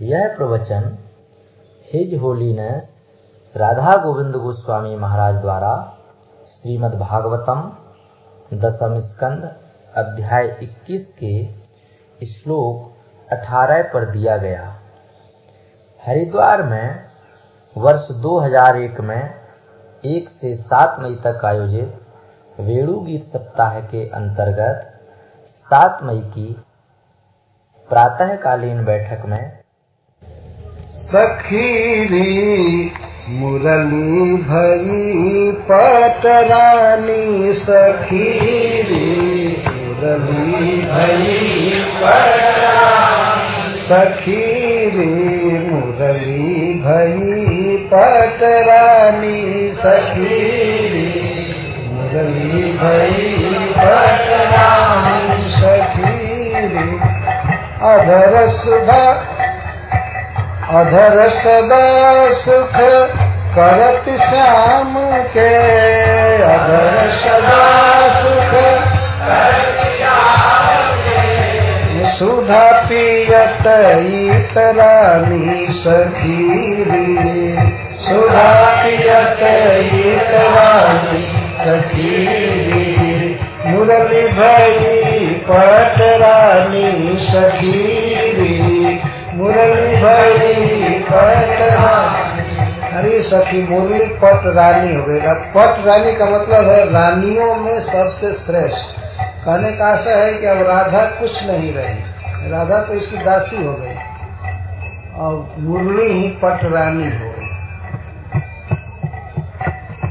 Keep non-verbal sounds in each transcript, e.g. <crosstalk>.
यह प्रवचन his holiness Radha Govind Goswami Maharaj द्वारा श्रीमद् भागवतम दसम स्कंद अध्याय 21 के श्लोक 18 पर दिया गया। हरिद्वार में वर्ष 2001 में 1 से 7 मई तक आयोजित वेणु गीत सप्ताह के अंतर्गत 7 मई की प्रातःकालीन बैठक में सखीरी मुरली सखीरी मुरली भई पटरानी सखीरी मुरली भई पटरानी सखीरी मुरली भई पटरानी सखीरी अधर सुधा अधर सदा सुख करत श्याम के। अधर सदा सुख सुधा पियत इतरानी सखीरी सुधा पियत इतरानी सखीरी मुरली भई पटरानी सखीरी मुरली भरी पट अरे सखी, मुरली पट रानी हो गई। पट रानी का मतलब है रानियों में सबसे श्रेष्ठ। कहने का आशा है कि अब राधा कुछ नहीं रही। राधा तो इसकी दासी हो गई। और मुरली ही पट रानी हो गई।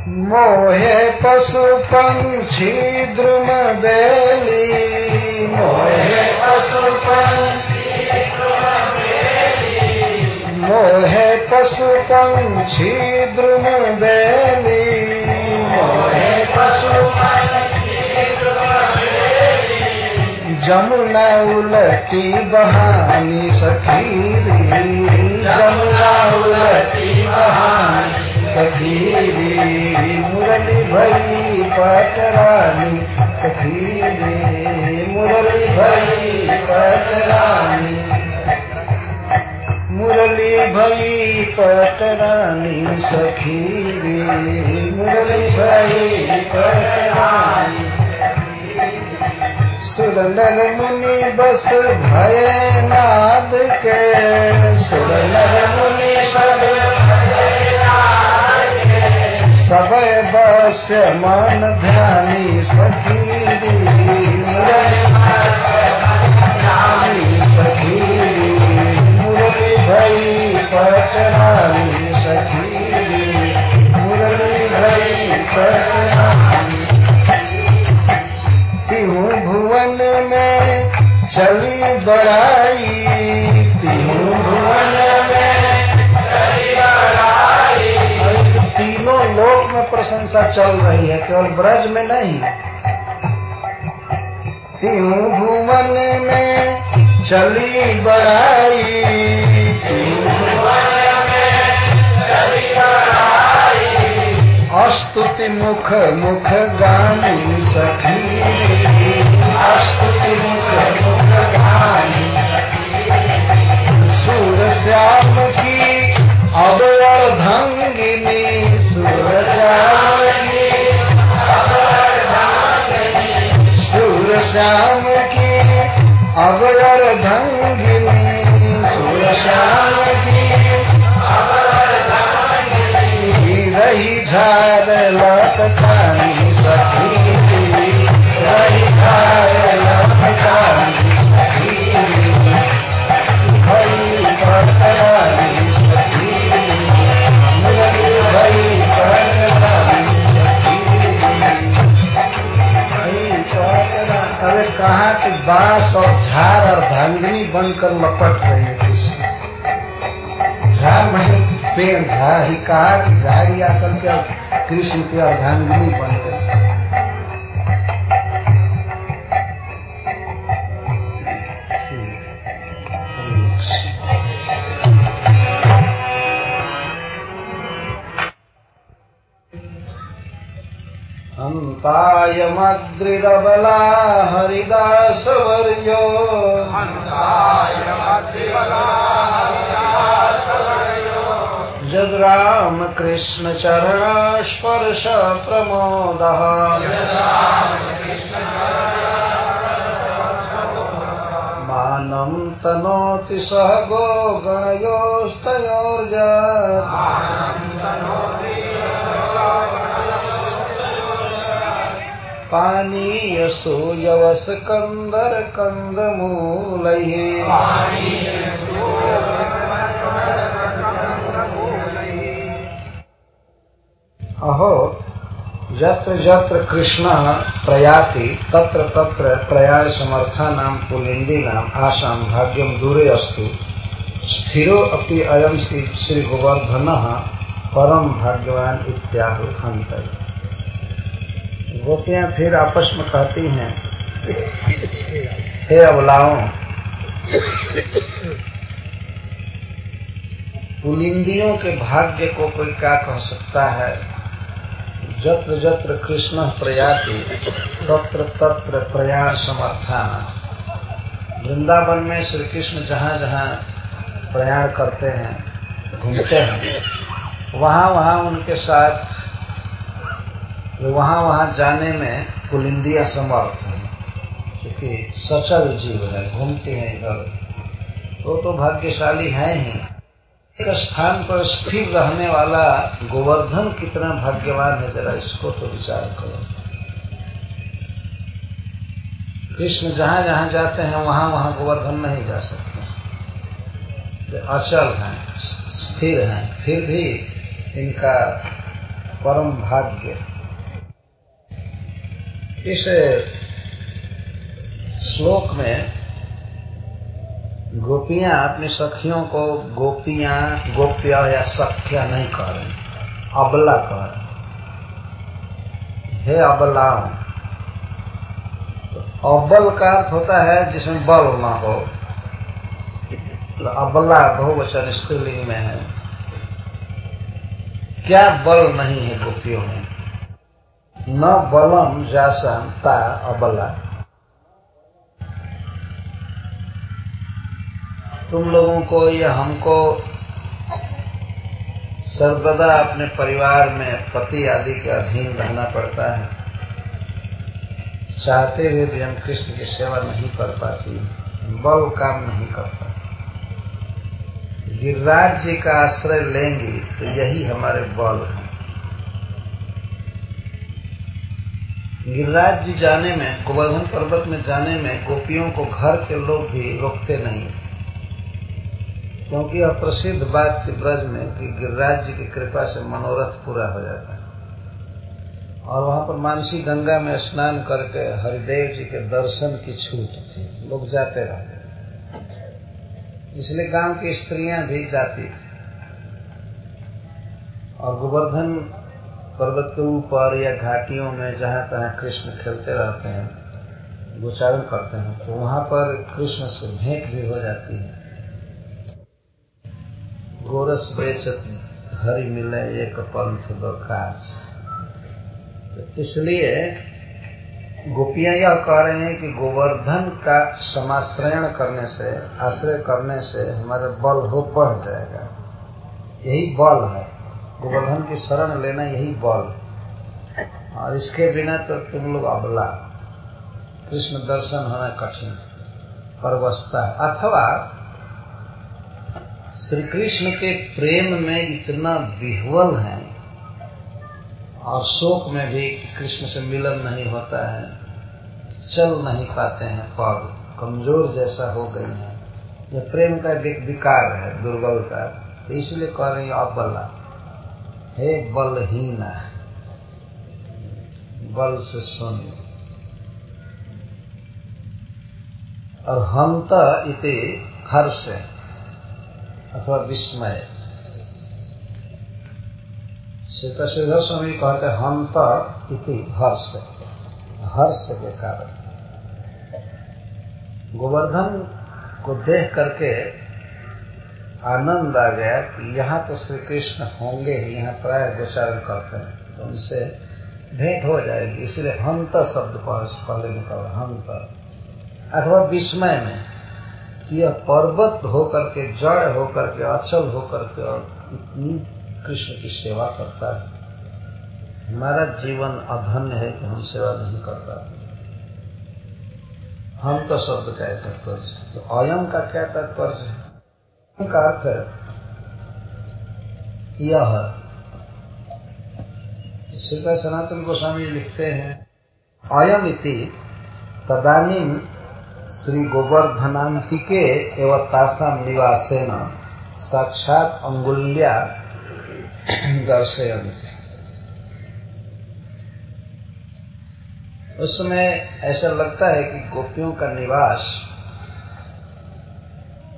मोहे पशु पंछी द्रुम बेली मोहे पशु पंछी मोहे पशु पंछी द्रुम बेली मोहे पशु जमुना उलटी बहानी सखीरी। जमुना उलटी बहानी सखीरी। मुरली भई पटरानी सखीरी। मुरली भई पटरानी मुरली भई पटरानी सखीरी मुरली भई पटरानी सुरनर मुनि बस भय नाद के। सुरनर मुनि सब बस मन ध्यानी सखीरी प्रशंसा चल रही है, केवल ब्रज में नहीं। तिहु भुवन में चली बड़ाई अस्तुति मुख मुख गानी सखी। अस्तुति मुख मुख गानी सुर श्याम की अबड़ धंगिनी सुर श्याम श्याम की अगर भंगिनी। सुर श्याम की रही झार लटकानी सखी। कहा कि बाँस और झार और धांगनी बनकर लपट रहे हैं कृष्ण झार नहीं पेड़, झार ही कहा कि झाड़ी आकर के कृष्ण के अर्धांगनी बन गई तायमद्रिरबला हरिदासवर्यो यद्रामकृष्णचरणास्पर्शप्रमोदः मानं तनोति सह गो गणयोस्तयोर्ज पानीयसो यवसकन्दर कन्दमूलैः अहो, यत्र यत्र कृष्ण प्रयाति, तत्र तत्र प्रयाण समर्था नाम पुलिंदी नाम आसाम भाग्यम दूरे अस्तु। स्थिरो अपि अयम श्री गोवर्धन परम भाग्यवान इत्याहु अंतर गोपियाँ फिर आपस में कहती हैं। हे अबलाओं पुलिंदियों के भाग्य को कोई क्या कह सकता है? जत्र जत्र कृष्ण प्रयाति, तत्र तत्र प्रयाण समर्थान वृंदावन में श्री कृष्ण जहाँ जहाँ प्रयाण करते हैं, घूमते हैं, वहाँ वहाँ उनके साथ वहाँ वहाँ जाने में पुलिंदिया समर्थ है क्योंकि सचल जीव है, घूमते हैं इधर। वो तो भाग्यशाली है ही। एक स्थान पर स्थिर रहने वाला गोवर्धन कितना भाग्यवान है, जरा इसको तो विचार करो। कृष्ण जहाँ जहाँ जाते हैं, वहाँ वहाँ गोवर्धन नहीं जा सकते। अचल हैं, स्थिर हैं, फिर भी इनका परम भाग्य। इस श्लोक में गोपियाँ अपनी सखियों को गोपियाँ, गोप्य या सख्या नहीं कह रही, अबला कह रहे। हे अबलाओं तो अबल का अर्थ होता है जिसमें बल न हो। तो अबला बहुवचन स्त्रीलिंग में है। क्या बल नहीं है गोपियों में? न बलम जासन ता अबला तुम लोगों को या हमको सर्वदा अपने परिवार में पति आदि के अधीन रहना पड़ता है। चाहते हुए भी हम कृष्ण की सेवा नहीं कर पाती, बल काम नहीं करता गिरिराज जी का आश्रय लेंगे तो यही हमारे बल है। गिरिराज जी जाने में, गोवर्धन पर्वत में जाने में गोपियों को घर के लोग भी रोकते नहीं। क्योंकि यह प्रसिद्ध बात थी ब्रज में कि गिरिराज जी की कृपा से मनोरथ पूरा हो जाता है। और वहाँ पर मानसी गंगा में स्नान करके हरिदेव जी के दर्शन की छूट थी। लोग जाते रहते इसलिए गाँव की स्त्रियाँ भी जाती थी। और गोवर्धन पर्वत के ऊपर या घाटियों में जहाँ तहां कृष्ण खेलते रहते हैं, गोचारण करते हैं तो वहाँ पर कृष्ण से भेंट भी हो जाती है। गोरस बेचत हरि मिले एक पंथ काज। तो इसलिए गोपियाँ यह कह रहे हैं कि गोवर्धन का समाश्रयण करने से, आश्रय करने से हमारे बल हो बढ़ जाएगा। यही बल है। गोवर्धन की शरण लेना यही बल। और इसके बिना तो तुम लोग अबला। कृष्ण दर्शन होना कठिन पर वस्थता है। अथवा श्री कृष्ण के प्रेम में इतना विह्वल है और शोक में भी कृष्ण से मिलन नहीं होता है चल नहीं पाते हैं पग कमज़ोर जैसा हो गई है। यह प्रेम का विकार है दुर्बलता। तो इसलिए कह रही अबला। हे बलहीन, बल से सुन। और हंत इति हर्ष अथवा विस्मय। सीता श्रीधर स्वामी कहते हंत इति हर्ष। हर्ष के कारण। गोवर्धन को देख करके आनंद आ गया कि यहाँ तो श्री कृष्ण होंगे ही, यहाँ प्राय गोचारण करते हैं तो उनसे भेंट हो जाएगी। इसलिए हंत शब्द पहले निकल, हंत। अथवा विस्मय में कि यह पर्वत होकर के, जड़ होकर के, अचल होकर के, और इतनी कृष्ण की सेवा करता है। हमारा जीवन अधन्य है कि हम सेवा नहीं कर पाते। हम तो शब्द का तात्पर्य तो अयम का क्या तात्पर्य है? का अर्थ है, यह श्रीका सनातन गोस्वामी लिखते हैं, अयम इति तदानीम श्री गोवर्धनांतिके एवं तासाम निवासेन साक्षात अंगुल्या दर्शयंती उस समय ऐसा लगता है कि गोपियों का निवास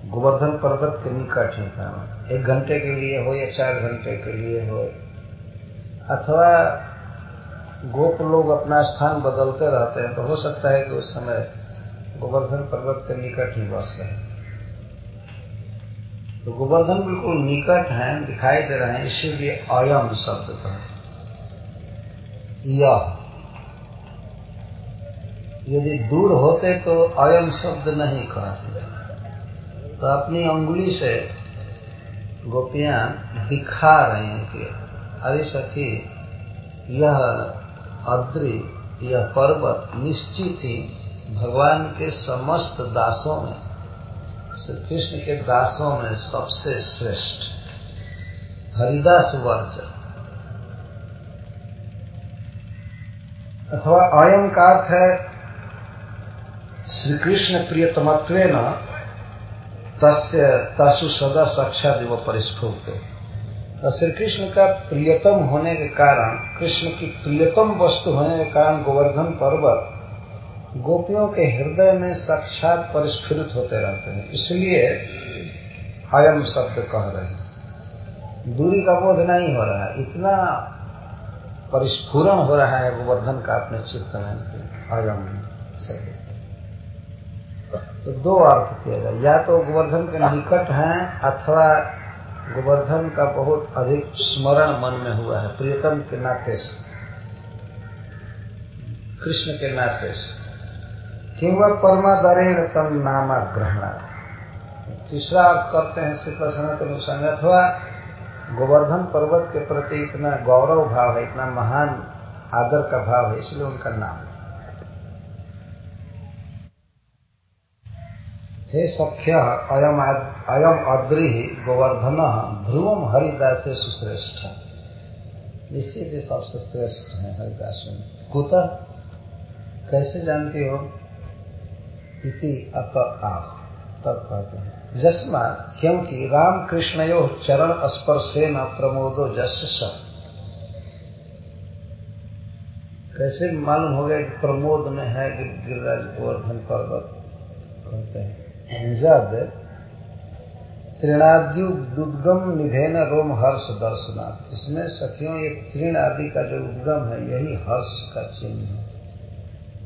गोवर्धन पर्वत के निकट ही था। एक घंटे के लिए हो या चार घंटे के लिए हो। अथवा गोप लोग अपना स्थान बदलते रहते हैं तो हो सकता है कि उस समय गोवर्धन पर्वत के निकट ही बस रहे। तो गोवर्धन बिल्कुल निकट हैं, दिखाई दे रहे हैं, इसीलिए अयम शब्द का यह यदि दूर होते तो अयम शब्द नहीं कहते। तो अपनी अंगुली से गोपियाँ दिखा रही हैं कि, अरे सखी, यह अद्रि, यह पर्वत निश्चित ही भगवान के समस्त दासों में, श्री कृष्ण के दासों में सबसे श्रेष्ठ, हरिदास वर्ज। अथवा अयम का अर्थ है श्री कृष्ण प्रियतमत्व न तस्य तसु सदा साक्षात वो परिस्फुट तो श्री कृष्ण का प्रियतम होने के कारण, कृष्ण की प्रियतम वस्तु होने के कारण गोवर्धन पर्वत गोपियों के हृदय में साक्षात परिस्फुरित होते रहते हैं। इसलिए अयम शब्द कह रहे हैं। दूरी का बोध नहीं हो रहा है। इतना परिस्फुरण हो रहा है गोवर्धन का अपने चित्त में, अयम शब्द। तो दो अर्थ किया जाए या तो गोवर्धन के निकट हैं अथवा गोवर्धन का बहुत अधिक स्मरण मन में हुआ है। प्रियतम के नाते से। कृष्ण के नाते से। किंवा परमादरेण तम नामा ग्रहण। तीसरा अर्थ करते हैं, श्री सनातन गोस्वामी अथवा गोवर्धन पर्वत के प्रति इतना गौरव भाव है, इतना महान आदर का भाव है, इसलिए उनका नाम। हे सख्य, अयम अयम अद्रि, गोवर्धन ध्रुवम हरिदास सुश्रेष्ठ। निश्चित ही सबसे श्रेष्ठ है हरिदास कुत? कैसे जानती हो? इति अत आप, तब कहते हैं। जस्मा क्योंकि राम कृष्णयो चरण स्पर्शे न प्रमोदो जस कैसे मालूम हो गया कि प्रमोद में है गिरिराज गोवर्धन पर्वत? कहते हैं। जब तृणाद्युद्गम निधेन रोम हर्ष दर्शनाथ इसमें सखियों, ये तृण आदि का जो उद्गम है, यही हर्ष का चिन्ह है।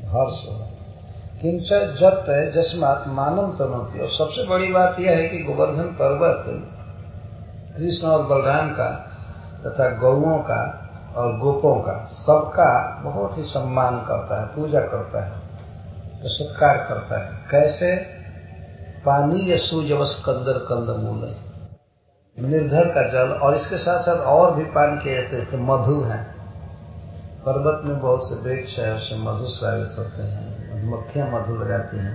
हर्ष किंच जत जस्मात मानव तनोती। और सबसे बड़ी बात यह है कि गोवर्धन पर्वत, कृष्ण और बलराम का, तथा गौओं का और गोपों का, सबका बहुत ही सम्मान करता है, पूजा करता है, सत्कार करता है। कैसे? पानी या सूजवस कंदर कंद मूल निर्धर का जल, और इसके साथ साथ और भी पान के जाते थे मधु है। पर्वत में बहुत से वृक्ष है, उससे मधु स्रावित होते हैं मधुमक्खियाँ मधु लगाती हैं।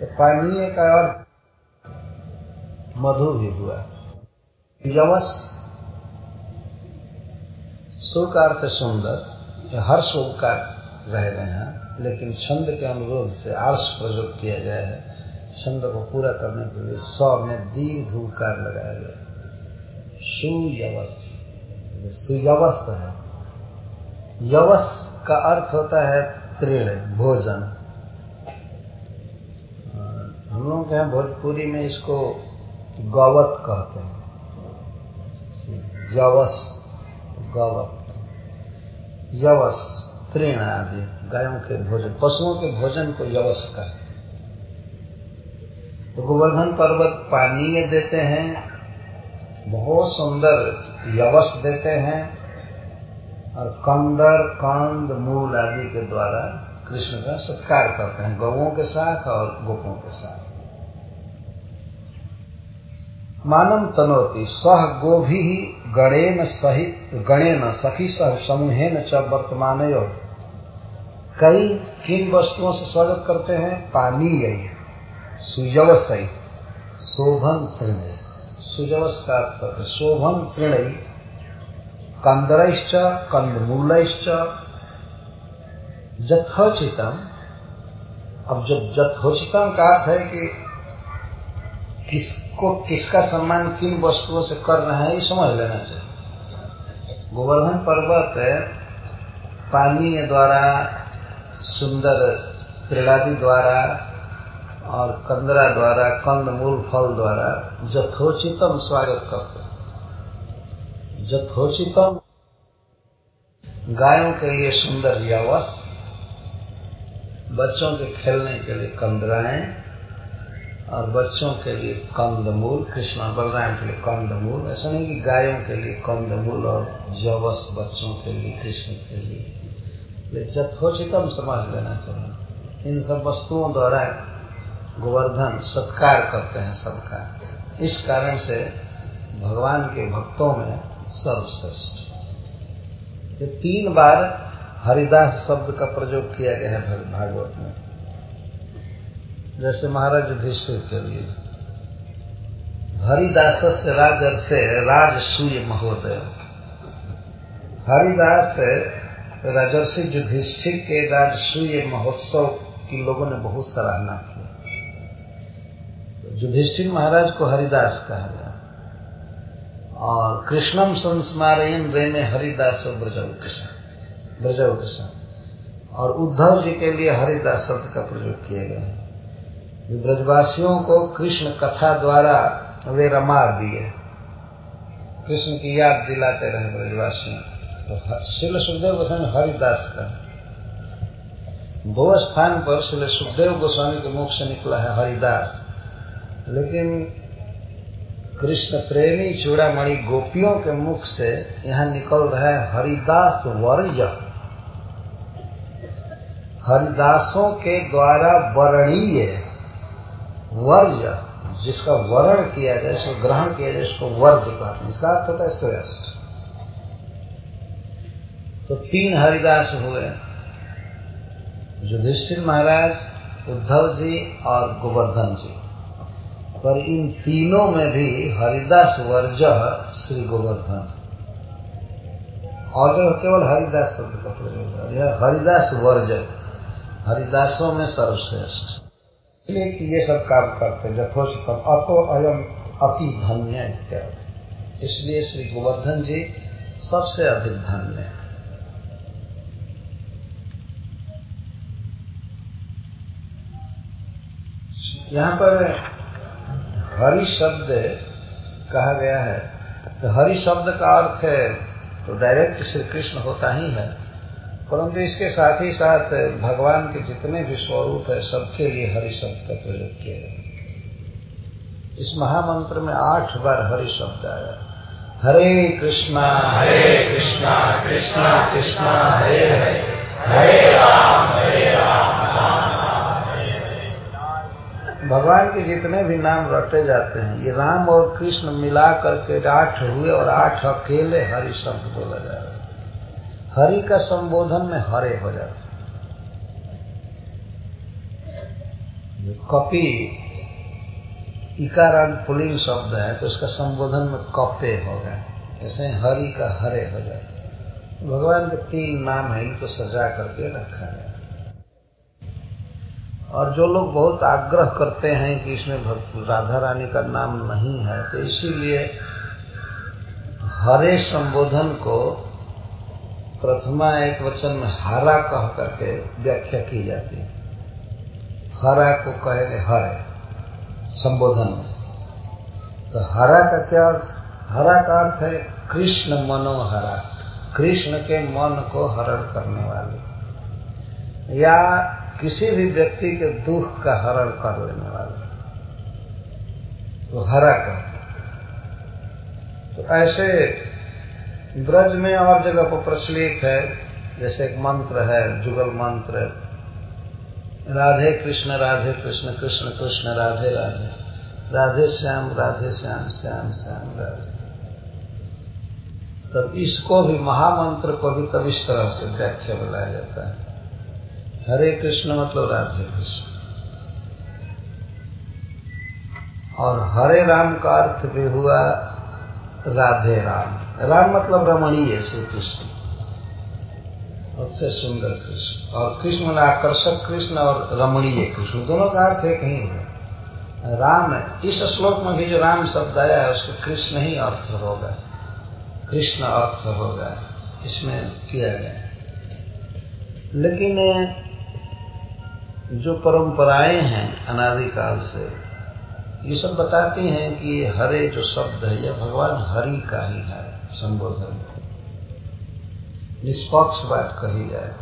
तो पानीय का और मधु भी हुआ। यवस सु का अर्थ सुंदर हर्ष का रह गए हैं, लेकिन छंद के अनुरोध से आर्ष प्रयोग किया गया है छंद को पूरा करने के लिए सौ में दीर्घ उकार लगाया गया सुयवस। सुयवस है। यवस का अर्थ होता है तृण, भोजन। हम लोग के यहाँ भोजपुरी में इसको गौवत कहते हैं। यवस, गौवत। यवस, तृण आदि, गायों के भोजन, पशुओं के भोजन को यवस कहते तो गोवर्धन पर्वत पानीय देते हैं, बहुत सुंदर यवस देते हैं, और कंदर, कंद, मूल आदि के द्वारा कृष्ण का सत्कार करते हैं गौों के साथ और गोपों के साथ। मानम तनोति, सह गोभी गणेन सहित गणेन सखी सह समूहेन च वर्तमान कई किन वस्तुओं से स्वागत करते हैं? पानी यही सुजवस शोभन तृणय। सुजवस का अर्थ शोभन तृणय कंदरश्च कंदमूलश्च जथोचितम। अब जब जथोचितम का अर्थ है कि किसको किसका सम्मान किन वस्तुओं से कर रहे हैं ये समझ लेना चाहिए। गोवर्धन पर्वत पानी द्वारा सुंदर त्रिलादि द्वारा और कंदरा द्वारा, कंद मूल फल द्वारा जथोचितम स्वागत करते हैं। जथोचितम। गायों के लिए सुंदर यवस, बच्चों के खेलने के लिए कंदराएँ, और बच्चों के लिए कंदमूल कृष्ण बलराम के लिए कंदमूल ऐसा नहीं कि गायों के लिए कंदमूल और जवस बच्चों के लिए, कृष्ण के लिए। जथोचितम समझ लेना चाहिए। इन सब वस्तुओं द्वारा गोवर्धन सत्कार करते हैं सबका। इस कारण से भगवान के भक्तों में सर्वश्रेष्ठ। ये तीन बार हरिदास शब्द का प्रयोग किया गया है भागवत में। जैसे महाराज युधिष्ठिर के लिए। हरिदास से राजर से राजसूय महोदय। हरिदास राजर्षि युधिष्ठिर के राजसूय महोत्सव की लोगों ने बहुत सराहना की। युधिष्ठिर महाराज को हरिदास कहा गया। और कृष्णम संस्मारयन रे में हरिदास और ब्रजव कृष्ण और उद्धव जी के लिए हरिदास शब्द का प्रयोग किया गया है। ब्रजवासियों को कृष्ण कथा द्वारा वे रमा दिए कृष्ण की याद दिलाते रहे ब्रजवासियों तो शिल सुखदेव गोस्वामी हरिदास का दो स्थान पर शिल सुखदेव गोस्वामी के मुख से निकला है हरिदास। लेकिन कृष्ण प्रेमी चूड़ामणि गोपियों के मुख से यहाँ निकल रहा है हरिदास वर्ज हरिदासों के द्वारा वर्णीय वर्ज जिसका वर्ण किया जाए, इसको ग्रहण किया जाए उसको वर्ज हैं। इसका अर्थ होता है श्रेष्ठ। तो तीन हरिदास हुए, युधिष्ठिर महाराज, उद्धव जी और गोवर्धन जी। पर इन तीनों में भी हरिदास वर्ज श्री गोवर्धन। और जो केवल हरिदास शब्द का प्रयोग यह हरिदास वर्ज हरिदासों में सर्वश्रेष्ठ। इसलिए कि ये सब काम करते यथोचितम, अतो अयम अति धन्य इत्यादि। इसलिए श्री गोवर्धन जी सबसे अधिक धन्य है। यहाँ पर हरि शब्द कहा गया है। तो हरि शब्द का अर्थ है तो डायरेक्ट श्री कृष्ण होता ही है। परंतु इसके साथ ही साथ भगवान के जितने भी स्वरूप है सबके लिए हरि शब्द का प्रयोग किया गया इस महामंत्र में आठ बार हरि शब्द आया। हरे कृष्णा हरे कृष्णा कृष्णा कृष्णा हरे हरे। हरे राम हरे राम। भगवान के जितने भी नाम रटे जाते हैं, ये राम और कृष्ण मिला करके आठ हुए और आठ अकेले हरि शब्द बोला जा रहा हरि का संबोधन में हरे हो जाते कपि इकारांत पुलिंग शब्द है तो उसका संबोधन में कपे हो गए ऐसे हरि का हरे हो जाते भगवान के तीन नाम है, इनको सजा करके रखा गया। और जो लोग बहुत आग्रह करते हैं कि इसमें राधा रानी का नाम नहीं है तो इसीलिए हरे संबोधन को प्रथमा एक वचन में हरा कह करके व्याख्या की जाती है। हरा को कहेंगे हरे संबोधन में। तो हरा का क्या अर्थ? हरा का अर्थ है कृष्ण मनोहरा। कृष्ण के मन को हरण करने वाले। या किसी भी व्यक्ति के दुख का हरण कर लेने वाले तो हरा कर तो ऐसे ब्रज में और जगह पर प्रचलित है, जैसे एक मंत्र है, जुगल मंत्र, राधे कृष्ण राधे कृष्ण कृष्ण कृष्ण, राधे राधे राधे श्याम राधे श्याम श्याम श्याम, राधे। तब इसको भी महामंत्र को भी तब इस तरह से व्याख्या बनाया जाता है। हरे कृष्ण मतलब राधे कृष्ण। और हरे राम का अर्थ भी हुआ राधे राम। राम मतलब रमणीय श्री कृष्ण उससे सुंदर कृष्ण। और कृष्ण मतलब आकर्षक कृष्ण और रमणीय कृष्ण। दोनों का अर्थ एक ही है। राम इस श्लोक में भी जो राम शब्द आया है, उसका कृष्ण ही अर्थ होगा। कृष्ण अर्थ होगा। इसमें किया गया। लेकिन जो परंपराएँ हैं अनादिकाल से, ये सब बताती हैं कि ये हरे जो शब्द है, यह भगवान हरि का ही है, संबोधन। निष्पक्ष बात कही जाए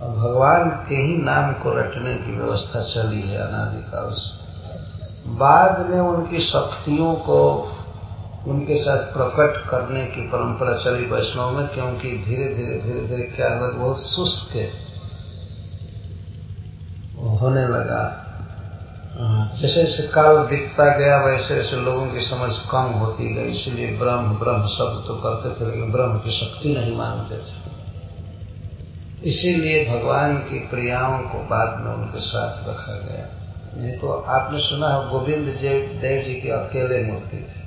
और भगवान के ही नाम को रटने की व्यवस्था चली है अनादिकाल से। बाद में उनकी शक्तियों को उनके साथ प्रकट करने की परंपरा चली वैष्णव में, क्योंकि धीरे धीरे धीरे धीरे क्या हुआ बहुत शुष्क होने लगा। जैसे जैसे काल दिखता गया, वैसे वैसे लोगों की समझ कम होती गई, इसलिए ब्रह्म ब्रह्म शब्द तो करते थे, लेकिन ब्रह्म की शक्ति नहीं मानते थे। इसीलिए भगवान की प्रियाओं को बाद में उनके साथ रखा गया। नहीं तो आपने सुना है, गोविंद देव जी की अकेले मूर्ति थी,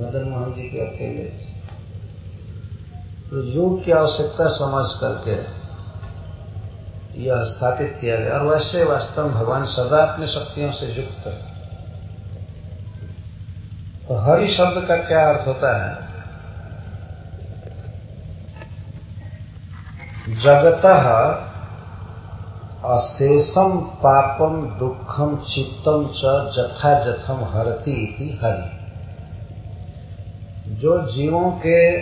मदन मोहन जी के अकेले थे। तो योग की आवश्यकता समझ करके यह स्थापित किया गया। और वैसे वास्तव भगवान सदा अपने शक्तियों से युक्त है। तो हरि शब्द का क्या अर्थ होता है? जगत अशेषम पापम दुखम चित्तम च जथा जथम हरती हरि। जो जीवों के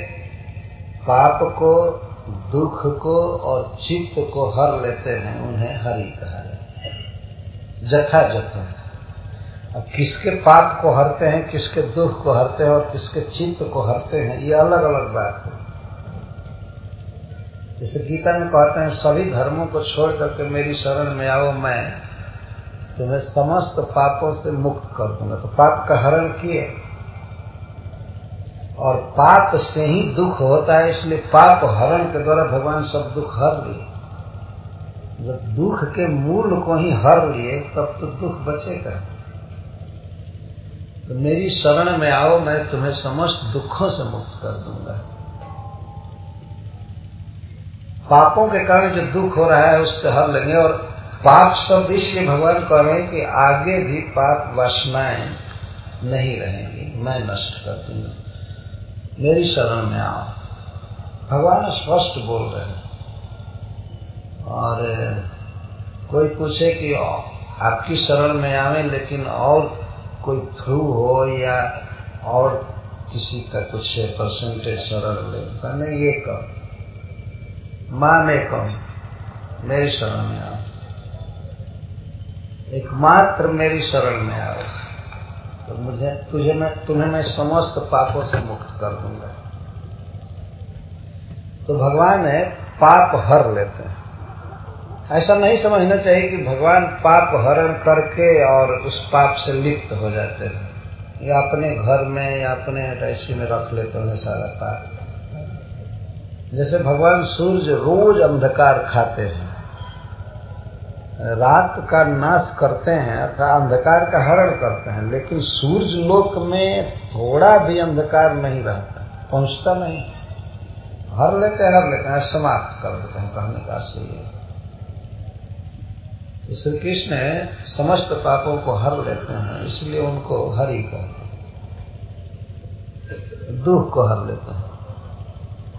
पाप को दुख को और चित्त को हर लेते हैं, उन्हें हरि कहा जाता है। जथा जथा अब किसके पाप को हरते हैं, किसके दुख को हरते हैं और किसके चित्त को हरते हैं, ये अलग अलग बात है। जैसे गीता में कहते हैं, सभी धर्मों को छोड़ करके मेरी शरण में आओ मैं, तुम्हें समस्त पापों से मुक्त कर दूँगा। तो पाप का हरण किए? और पाप से ही दुख होता है, इसलिए पाप हरण के द्वारा भगवान सब दुख हर लिए। जब दुख के मूल को ही हर लिए, तब तो दुख बचेगा। तो मेरी शरण में आओ, मैं तुम्हें समस्त दुखों से मुक्त कर दूँगा। पापों के कारण जो दुख हो रहा है, उससे हर लेंगे। और पाप शब्द इसलिए भगवान कह रहे हैं कि आगे भी पाप वासनाएँ नहीं रहेंगी, मैं नष्ट कर दूँगा। मेरी शरण में आओ। भगवान स्पष्ट बोल रहे हैं। और, कोई पूछे कि आपकी शरण में आवे, लेकिन और कोई थ्रू हो या और किसी का कुछ परसेंटेज शरण ले। कहने ये कम। माँ, में कम। मेरी शरण में आओ। एकमात्र मेरी शरण में आओ। तो मुझे, तुझे मैं, तुम्हें मैं समस्त पापों से मुक्त कर दूँगा। तो भगवान है, पाप हर लेते हैं। ऐसा नहीं समझना चाहिए कि भगवान पाप हरण करके और उस पाप से लिप्त हो जाते हैं। या अपने घर में, या अपने ऐसी में रख लेते हैं सारा पाप। जैसे भगवान सूर्य रोज अंधकार खाते हैं। रात का नाश करते हैं अर्थात अंधकार का हरण करते हैं, लेकिन सूर्य लोक में थोड़ा भी अंधकार नहीं रहता, पहुँचता नहीं। हर लेते हर लेते हैं, समाप्त कर देते हैं कहने का से तो श्री कृष्ण समस्त पापों को हर लेते हैं, इसलिए उनको हरि कहते हैं, दुख को हर लेते हैं।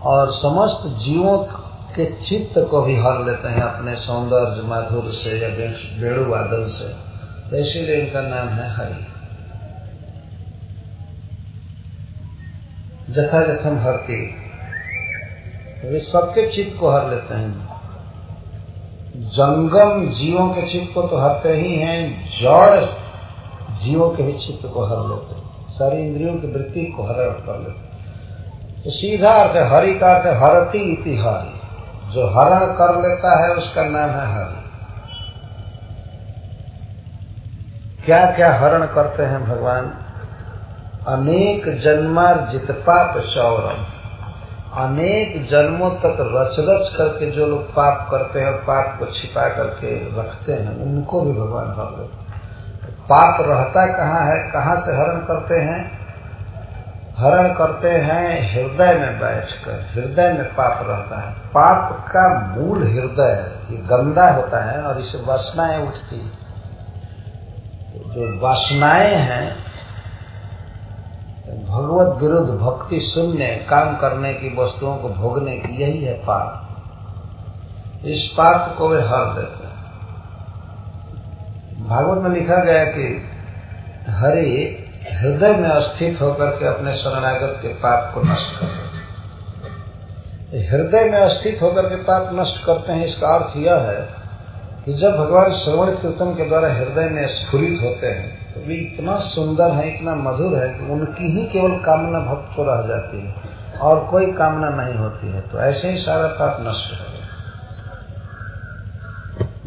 और समस्त जीवों के चित्त को भी हर लेते हैं अपने सौंदर्य माधुर से या बेड़ू वादल से। तो इसीलिए इनका नाम है हरि। जथा जथम हरती वे सबके चित्त को हर लेते हैं। जंगम जीवों के चित्त को तो हरते ही हैं, जड़ जीवों के भी चित्त को हर लेते हैं। सारी इंद्रियों की वृत्ति को हर कर लेते तो सीधा अर्थ हरि का अर्थ हरती इति हरि। जो हरण कर लेता है, उसका नाम है हरि क्या क्या हरण करते हैं भगवान? अनेक जन्मार्जित पाप चौरम अनेक जन्मों तक रच रच करके जो लोग पाप करते हैं, पाप को छिपा करके रखते हैं, उनको भी भगवान हर लेते पाप रहता कहाँ है? कहाँ से हरण करते हैं? हरण करते हैं, हृदय में बैठकर, हृदय में पाप रहता है। पाप का मूल हृदय ये गंदा होता है और इसे वासनाएँ उठती तो जो वासनाएँ हैं, भगवत विरुद्ध भक्ति शून्य, काम करने की वस्तुओं को भोगने की, यही है पाप। इस पाप को वे हर देते हैं। भागवत में लिखा गया कि हरि हृदय में स्थित होकर के अपने शरणागत के पाप को नष्ट कर देते हृदय में स्थित होकर के पाप नष्ट करते हैं, इसका अर्थ यह है कि जब भगवान श्रवण कीर्तन के द्वारा हृदय में स्फुरित होते हैं तो वे इतना सुंदर है, इतना मधुर है कि उनकी ही केवल कामना भक्त को रह जाती है और कोई कामना नहीं होती है। तो ऐसे ही सारा पाप नष्ट है।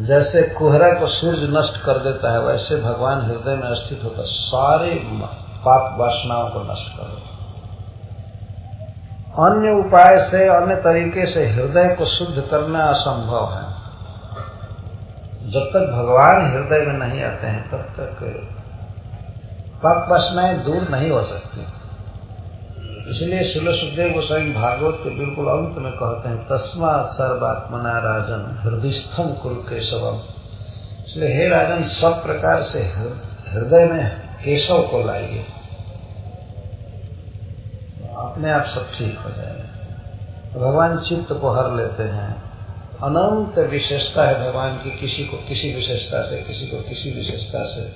जैसे कोहरा को सूर्य नष्ट कर देता है, वैसे भगवान हृदय में स्थित होकर सारे पाप वासनाओं को नष्ट कर देता अन्य उपाय से, अन्य तरीके से हृदय को शुद्ध करना असंभव है। जब तक भगवान हृदय में नहीं आते हैं, तब तक पाप वासनाएँ दूर नहीं हो सकती। इसलिए शिल सुखदेव गोस्वामी भागवत के बिल्कुल अंत में कहते हैं, तस्मा सर्वात्मना राजन हृदयस्थम कुल केशवम इसलिए हे राजन, सब प्रकार से हृदय में केशव को लाइए। अपने आप सब ठीक हो जाएगा। भगवान चित्त को हर लेते हैं। अनंत विशेषता है भगवान की, किसी को किसी विशेषता से, किसी को किसी विशेषता से।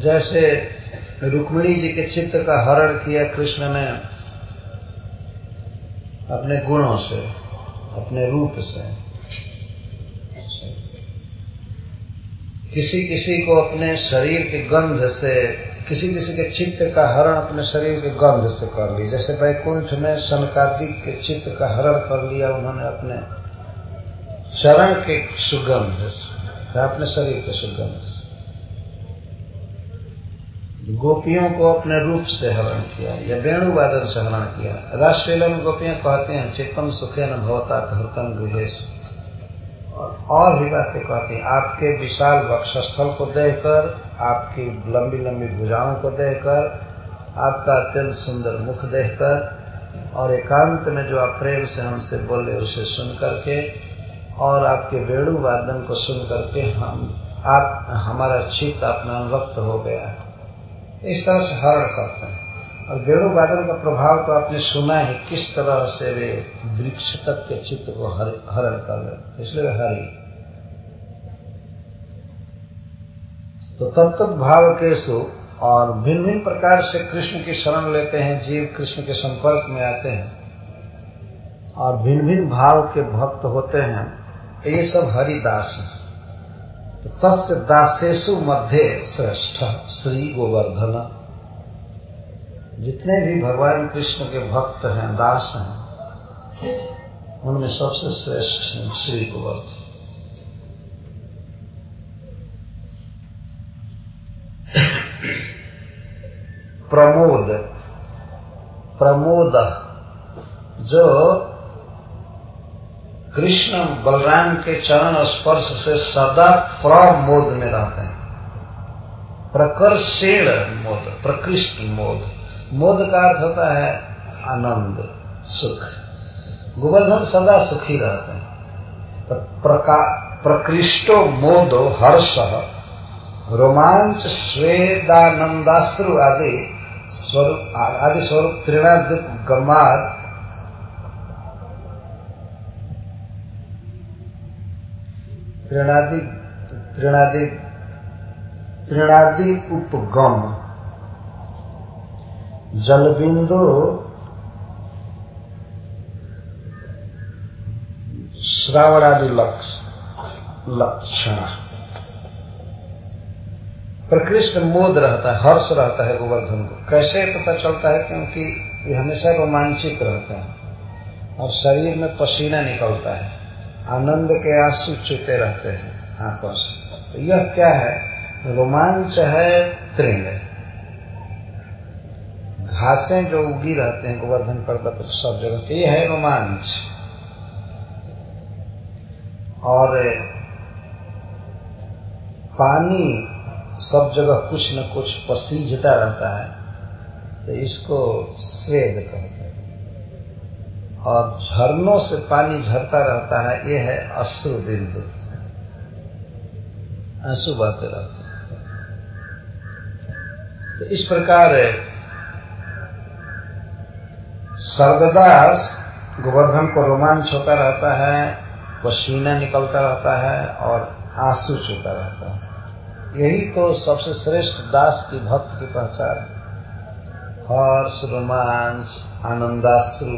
जैसे रुक्मिणी जी के चित्त का हरण किया कृष्ण ने अपने गुणों से, अपने रूप से। किसी किसी को अपने शरीर के गंध से, किसी किसी के चित्त का हरण अपने शरीर के गंध से कर ली जैसे वैकुंठ में सनकादिक के चित्त का हरण कर लिया, उन्होंने अपने चरण के सुगंध से, अपने शरीर के सुगंध से। गोपियों को अपने रूप से हरण किया, या वेणु वादन से हरण किया। राष्ट्रीय में गोपियाँ कहते हैं, चित्तम सुखे न भवता हृतम गृहेश। और भी बातें कहती हैं, आपके विशाल वक्षस्थल को देखकर, आपकी लंबी लंबी भुजाओं को देखकर, आपका अत्यंत सुंदर मुख देखकर, और एकांत में जो आप प्रेम से हमसे बोले, उसे सुन करके, और आपके वेणु वादन को सुन करके हम, आप, हमारा चित्त अपना अनुरक्त हो गया। है इस तरह से हरण करते हैं। और वेणु वादन का प्रभाव तो आपने सुना है, किस तरह से वे वृक्ष तक के चित्त को हरण कर रहे इसलिए हरि। तो तब तक भाव के सु और भिन्न भिन्न प्रकार से कृष्ण की शरण लेते हैं, जीव कृष्ण के संपर्क में आते हैं और भिन्न भिन्न भाव के भक्त होते हैं, ये सब हरिदास हैं। तो तस्य दासेशु मध्य श्रेष्ठ, श्री गोवर्धन। जितने भी भगवान कृष्ण के भक्त हैं, दास हैं, उनमें सबसे श्रेष्ठ हैं श्री गोवर्धन। प्रमोद प्रमोद, जो कृष्ण बलराम के चरण स्पर्श से सदा प्रमोद में रहते हैं। प्रकर्षेण मोद, प्रकृष्ट मोद। मोद का अर्थ होता है आनंद, सुख। गोवर्धन सदा सुखी रहते हैं। तो प्रकृष्टो मोदो हर्ष, रोमांच स्वेदानंदाश्रु आदि स्वरूप आदि स्वरूप त्रिणाद्युप गमाद त्रिणादि त्रिणादि उपगम। जलबिंदु श्रावणादि लक्षण। प्रकृष्ट मोद रहता है, हर्ष रहता है गोवर्धन को। कैसे पता चलता है? क्योंकि हमेशा रोमांचित रहता है और शरीर में पसीना निकलता है। आनंद के आँसू चुते रहते हैं आँखों से। तो यह क्या है? रोमांच है तृण। घासें जो उगी रहते हैं, गोवर्धन पर्वत सब जगह तो ये है रोमांच। और पानी सब जगह कुछ न कुछ पसीजता रहता है तो इसको स्वेद कहते हैं। और झरनों से पानी झरता रहता है, ये है अश्रु बिंदु। आँसू बहते रहते तो इस प्रकार सर्वदास गोवर्धन को रोमांच होता रहता है पसीना निकलता रहता है और आँसू चुता रहता है। यही तो सबसे श्रेष्ठ दास की भक्त की पहचान। हर्ष रोमांच, आनंदाश्रु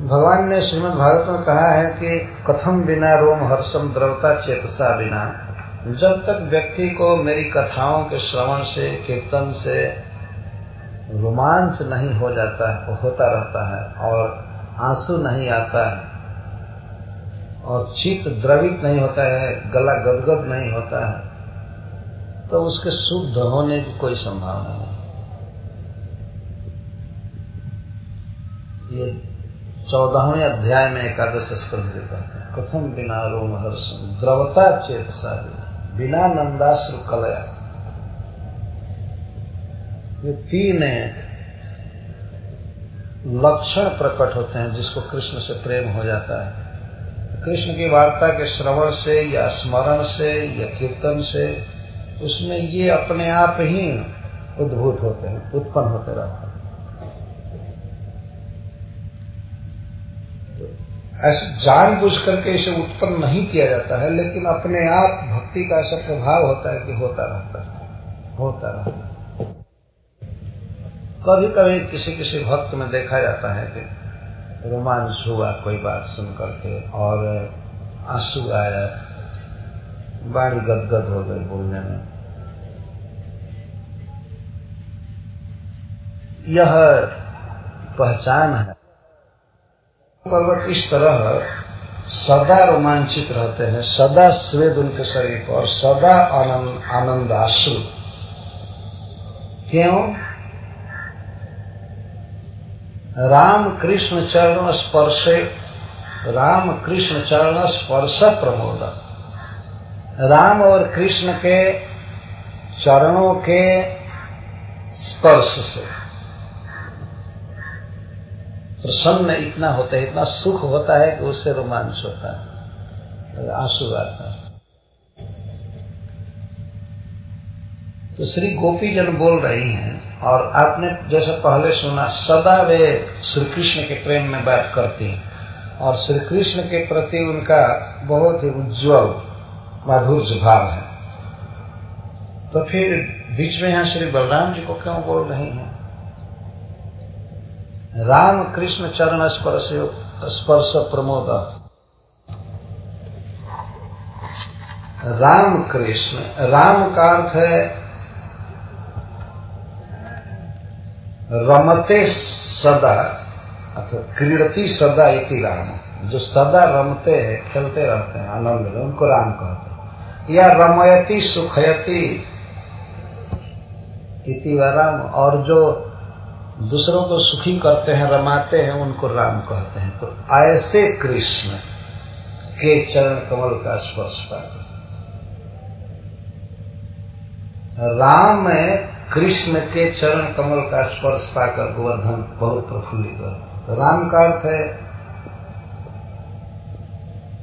भगवान ने श्रीमद् भागवत में कहा है कि कथम बिना रोम हर्षम द्रवता चेतसा बिना। जब तक व्यक्ति को मेरी कथाओं के श्रवण से, कीर्तन से रोमांच नहीं हो जाता है, होता रहता है और आँसू नहीं आता है और चित्त द्रवित नहीं होता है, गला गदगद नहीं होता है तो उसके शुद्ध होने की कोई संभावना नहीं। ये चौदहवें अध्याय में एकादश स्कंद कहते हैं। कथम बिना रोम हर्षम द्रवता चेत बिना नंदाश्रु कलया। ये तीन लक्षण प्रकट होते हैं जिसको कृष्ण से प्रेम हो जाता है। कृष्ण की वार्ता के श्रवण से, या स्मरण से, या कीर्तन से, उसमें ये अपने आप ही उद्भूत होते हैं, उत्पन्न होते रहते हैं। ऐसे जानबूझ करके इसे उत्पन्न नहीं किया जाता है, लेकिन अपने आप भक्ति का ऐसा प्रभाव होता है कि होता रहता है, होता रहता है। कभी कभी किसी किसी भक्त में देखा जाता है कि रोमांच हुआ कोई बात सुन करके और आँसू आया, बाणी गदगद हो गई बोलने में। यह पहचान है। पर्वत इस तरह सदा रोमांचित रहते हैं, सदा स्वेद उनके शरीर पर सदा आनंद आनंद आश्रु क्यों? राम कृष्ण चरण स्पर्श राम कृष्ण चरण स्पर्श प्रमोद। राम और कृष्ण के चरणों के स्पर्श से। प्रसन्न इतना होता है, इतना सुख होता है कि उससे रोमांच होता है। आँसू आता है। तो श्री गोपी जन बोल रही हैं, और आपने जैसे पहले सुना, सदा वे श्री कृष्ण के प्रेम में बात करती हैं, और श्री कृष्ण के प्रति उनका बहुत ही उज्जवल, माधुर्य भाव है। तो फिर बीच में यहाँ श्री बलराम जी को क्यों बोल रही हैं? राम कृष्ण चरण स्पर्श स्पर्श प्रमोद। राम कृष्ण राम का अर्थ है रमते सदा, अर्थात क्रीड़ती सदा इति राम। जो सदा रमते हैं, खेलते रहते हैं, आनंद में, उनको राम कहते हैं। या रमयती सुखयती इति राम। और जो दूसरों को सुखी करते हैं, रमाते हैं, उनको राम कहते हैं। तो ऐसे कृष्ण के चरण कमल का स्पर्श पाते राम कृष्ण के चरण कमल का स्पर्श पाकर गोवर्धन बहुत प्रफुल्लित रहते तो राम का अर्थ है,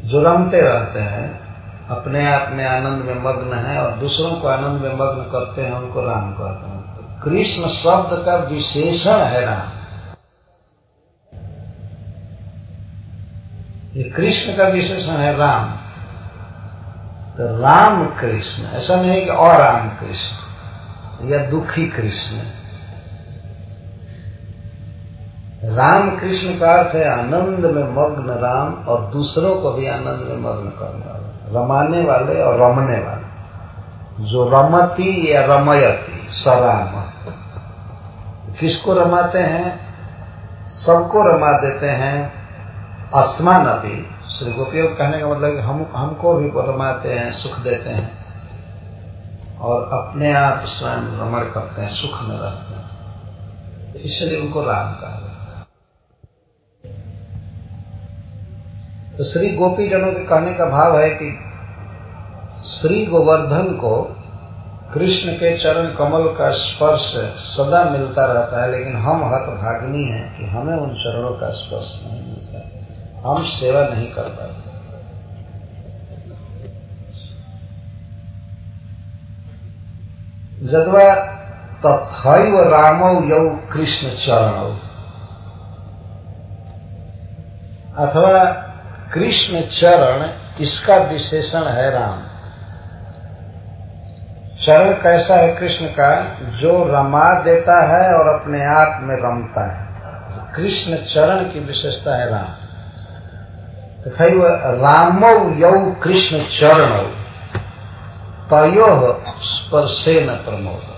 जो रमते रहते हैं, अपने आप में आनंद में मग्न है और दूसरों को आनंद में मग्न करते हैं, उनको राम कहते हैं। कृष्ण शब्द का विशेषण है राम ये कृष्ण का विशेषण है राम। तो राम कृष्ण, ऐसा नहीं कि और राम कृष्ण, या दुखी कृष्ण। राम कृष्ण का अर्थ है आनंद में मग्न राम, और दूसरों को भी आनंद में मग्न करने वाले, रमाने वाले और रमने वाले। जो रमती या रमयती सराम किसको रमाते हैं? सबको रमा देते हैं। आसमान अभी श्री गोपियों कहने का मतलब हम, हमको भी रमाते हैं, सुख देते हैं। और अपने आप स्वयं रमण करते हैं, सुख में रहते हैं। तो इसलिए उनको राम कहा तो श्री गोपी जनों के कहने का भाव है कि श्री गोवर्धन को कृष्ण के चरण कमल का स्पर्श सदा मिलता रहता है, लेकिन हम हत भागनी हैं कि हमें उन चरणों का स्पर्श नहीं मिलता हम सेवा नहीं कर पाते। जदवा तथैव रामौ यौ कृष्ण चरण। अथवा कृष्ण चरण, इसका विशेषण है राम। चरण कैसा है कृष्ण का? जो रमा देता है और अपने आप में रमता है। कृष्ण चरण की विशेषता है राम। तथा रामौ यौ कृष्ण चरण। तयो स्पर्शे न प्रमोद।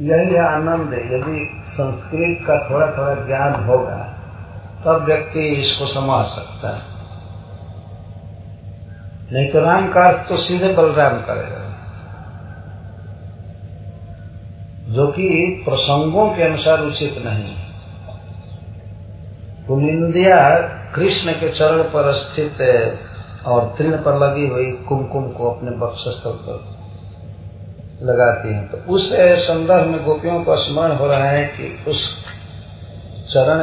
यही है आनंद। यदि संस्कृत का थोड़ा थोड़ा ज्ञान होगा, तब व्यक्ति इसको समझ सकता है। नहीं तो राम का अर्थ तो सीधे बलराम करेगा जो कि प्रसंगों के अनुसार उचित नहीं। पुलिंदिया कृष्ण के चरण पर स्थित और तृण पर लगी हुई कुमकुम को अपने वक्षस्थल पर लगाती हैं। तो उस संदर्भ में गोपियों को स्मरण हो रहा है कि उस चरण,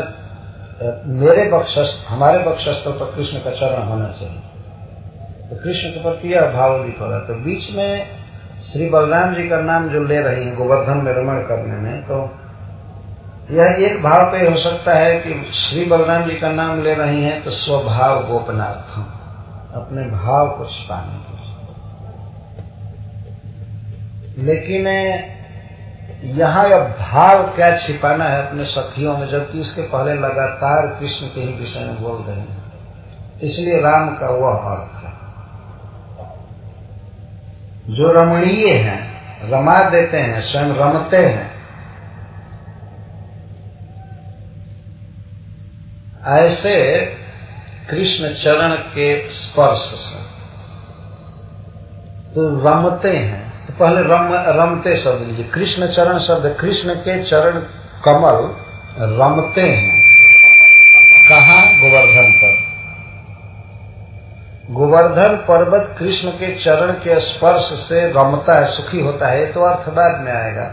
मेरे वक्षस्थ, हमारे वक्षस्थल पर कृष्ण का चरण होना चाहिए। तो कृष्ण के प्रति यह भाव उदित हो रहा है। तो बीच में श्री बलराम जी का नाम जो ले रही हैं, गोवर्धन में रमण करने में तो यह एक भाव तो हो सकता है कि श्री बलराम जी का नाम ले रही हैं तो स्वभाव गोपनार्थम अपने भाव को छिपाने के लिए। लेकिन, यहाँ यह भाव क्या छिपाना है अपने सखियों में, जबकि इसके पहले लगातार कृष्ण के ही विषय में बोल रहे हैं। इसलिए राम का वह अर्थ जो रमणीय हैं, रमा देते हैं, स्वयं रमते हैं। ऐसे कृष्ण चरण के स्पर्श से तो रमते हैं। तो पहले रम, रमते शब्द लीजिए। कृष्ण चरण शब्द, कृष्ण के चरण कमल रमते हैं। कहा? गोवर्धन पर। गोवर्धन पर्वत कृष्ण के चरण के स्पर्श से रमता है, सुखी होता है तो अर्थ बाद में आएगा।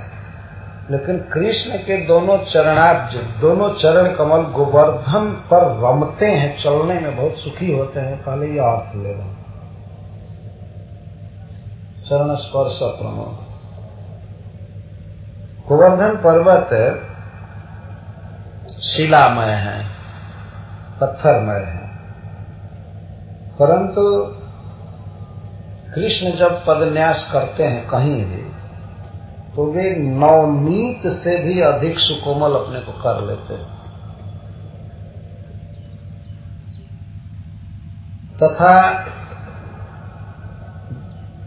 लेकिन कृष्ण के दोनों चरणाब्ज, दोनों चरण कमल गोवर्धन पर रमते हैं, चलने में बहुत सुखी होते हैं, पहले यह अर्थ ले रहे चरण स्पर्श प्रमोद गोवर्धन पर्वत शिलामय है, पत्थरमय है। परंतु कृष्ण जब पदन्यास करते हैं कहीं भी तो वे नवनीत से भी अधिक सुकोमल अपने को कर लेते हैं। तथा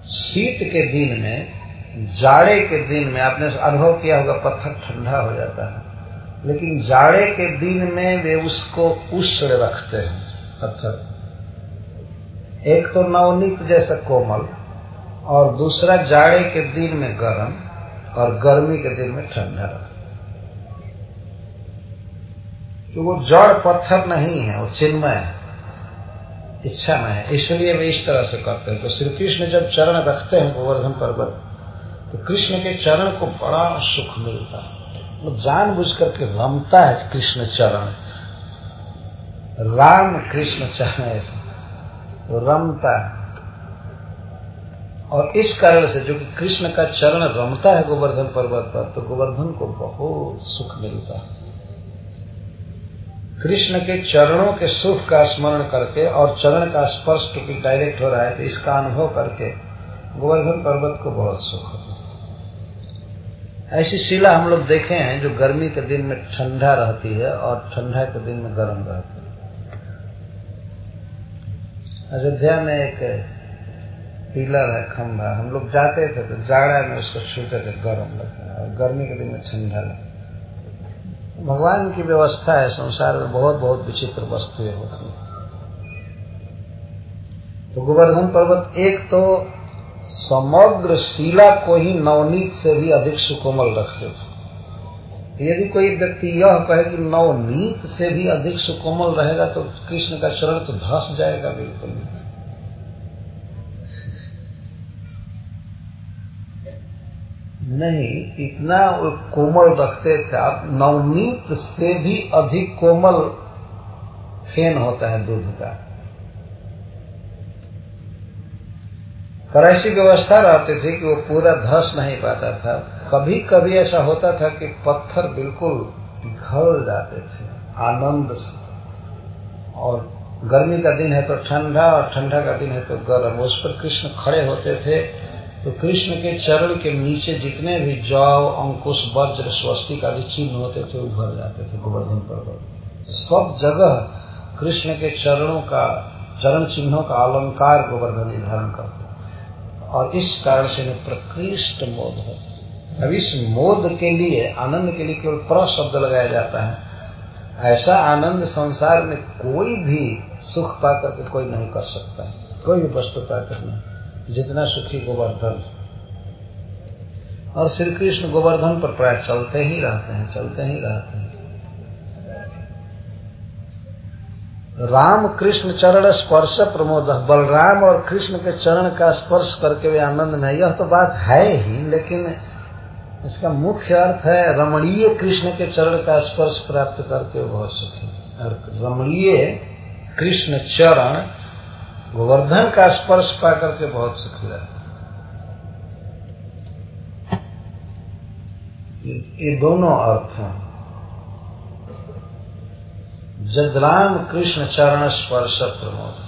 शीत के दिन में, जाड़े के दिन में, आपने अनुभव किया होगा, पत्थर ठंडा हो जाता है। लेकिन जाड़े के दिन में वे उसको उष्ण रखते हैं, पत्थर। एक तो नवनीत जैसा कोमल और दूसरा जाड़े के दिन में गर्म और गर्मी के दिन में ठंडा तो वो जड़ पत्थर नहीं है, वो चिन्मय है इच्छा में है। इसलिए वे इस तरह से करते हैं। तो श्री कृष्ण जब चरण रखते हैं गोवर्धन पर्वत तो कृष्ण के चरण को बड़ा सुख मिलता है। वो जान बुझ करके रमता है कृष्ण चरण। राम कृष्ण चरण ऐसा। वो रमता है। और इस कारण से जो कि कृष्ण का चरण रमता है गोवर्धन पर्वत पर तो गोवर्धन को बहुत सुख मिलता है। कृष्ण के चरणों के सुख का स्मरण करके और चरण का स्पर्श टूकी डायरेक्ट हो रहा है तो इसका अनुभव करके गोवर्धन पर्वत को बहुत सुख होता है। ऐसी शिला हम लोग देखे हैं जो गर्मी के दिन में ठंडा रहती है और ठंडा के दिन में गर्म रहती है। अयोध्या में एक पिलर है, खंभा हम लोग जाते थे तो जाड़ा में उसको छूते थे गर्म लगता है और गर्मी के दिन में ठंडा लगता भगवान की व्यवस्था है, संसार में बहुत बहुत विचित्र वस्तुएँ होती हैं। तो गोवर्धन पर्वत एक तो समग्र शिला को ही नवनीत से भी अधिक सुकोमल रखते थे। तो यदि कोई व्यक्ति यह कहे कि नवनीत से भी अधिक सुकोमल रहेगा तो कृष्ण का चरण तो धस जाएगा बिल्कुल नहीं, इतना कोमल रखते थे आप, नवनीत से भी अधिक कोमल फेन होता है दूध का। पर ऐसी व्यवस्था रहती थी कि वो पूरा धस नहीं पाता था। कभी कभी ऐसा होता था कि पत्थर बिल्कुल पिघल जाते थे, आनंद से। और गर्मी का दिन है तो ठंडा और ठंडा का दिन है तो गर्म। उस पर कृष्ण खड़े होते थे। तो कृष्ण के चरण के नीचे जितने भी जौ, अंकुश, वज्र, स्वस्तिक आदि चिन्ह होते थे उभर जाते थे गोवर्धन पर्वत। सब जगह कृष्ण के चरणों का, चरण चिन्हों का अलंकार गोवर्धन धारण करते और इस कारण से इन्हें प्रकृष्ट मोद है। अब इस मोद के लिए, आनंद के लिए केवल प्र शब्द लगाया जाता है। ऐसा आनंद संसार में कोई भी सुख पाकर के कोई नहीं कर सकता कोई भी वस्तु पाकर नहीं। जितना सुखी गोवर्धन। और श्री कृष्ण गोवर्धन पर प्राय चलते ही रहते हैं, चलते ही रहते हैं। राम कृष्ण चरण स्पर्श प्रमोद, बलराम और कृष्ण के चरण का स्पर्श करके वे आनंद में यह तो बात है ही, लेकिन इसका मुख्य अर्थ है रमणीय कृष्ण के चरण का स्पर्श प्राप्त करके बहुत सुखी और रमणीय कृष्ण चरण, गोवर्धन का स्पर्श पा करके बहुत सुखी रहता ये दोनों अर्थ हैं। जदराम कृष्ण चरण स्पर्श प्रमोद।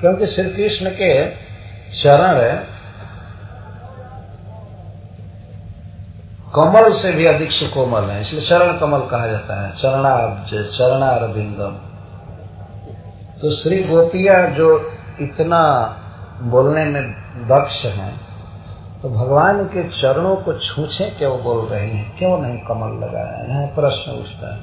क्योंकि श्री कृष्ण के चरण कमल से भी अधिक सुकोमल है, इसलिए चरण कमल कहा जाता है चरणाब्ज चरणारविंदम। तो श्री गोपिया जो इतना बोलने में दक्ष हैं तो भगवान के चरणों को छूछे, क्यों बोल रहे हैं? क्यों नहीं कमल लगाया? यहाँ प्रश्न उठता है।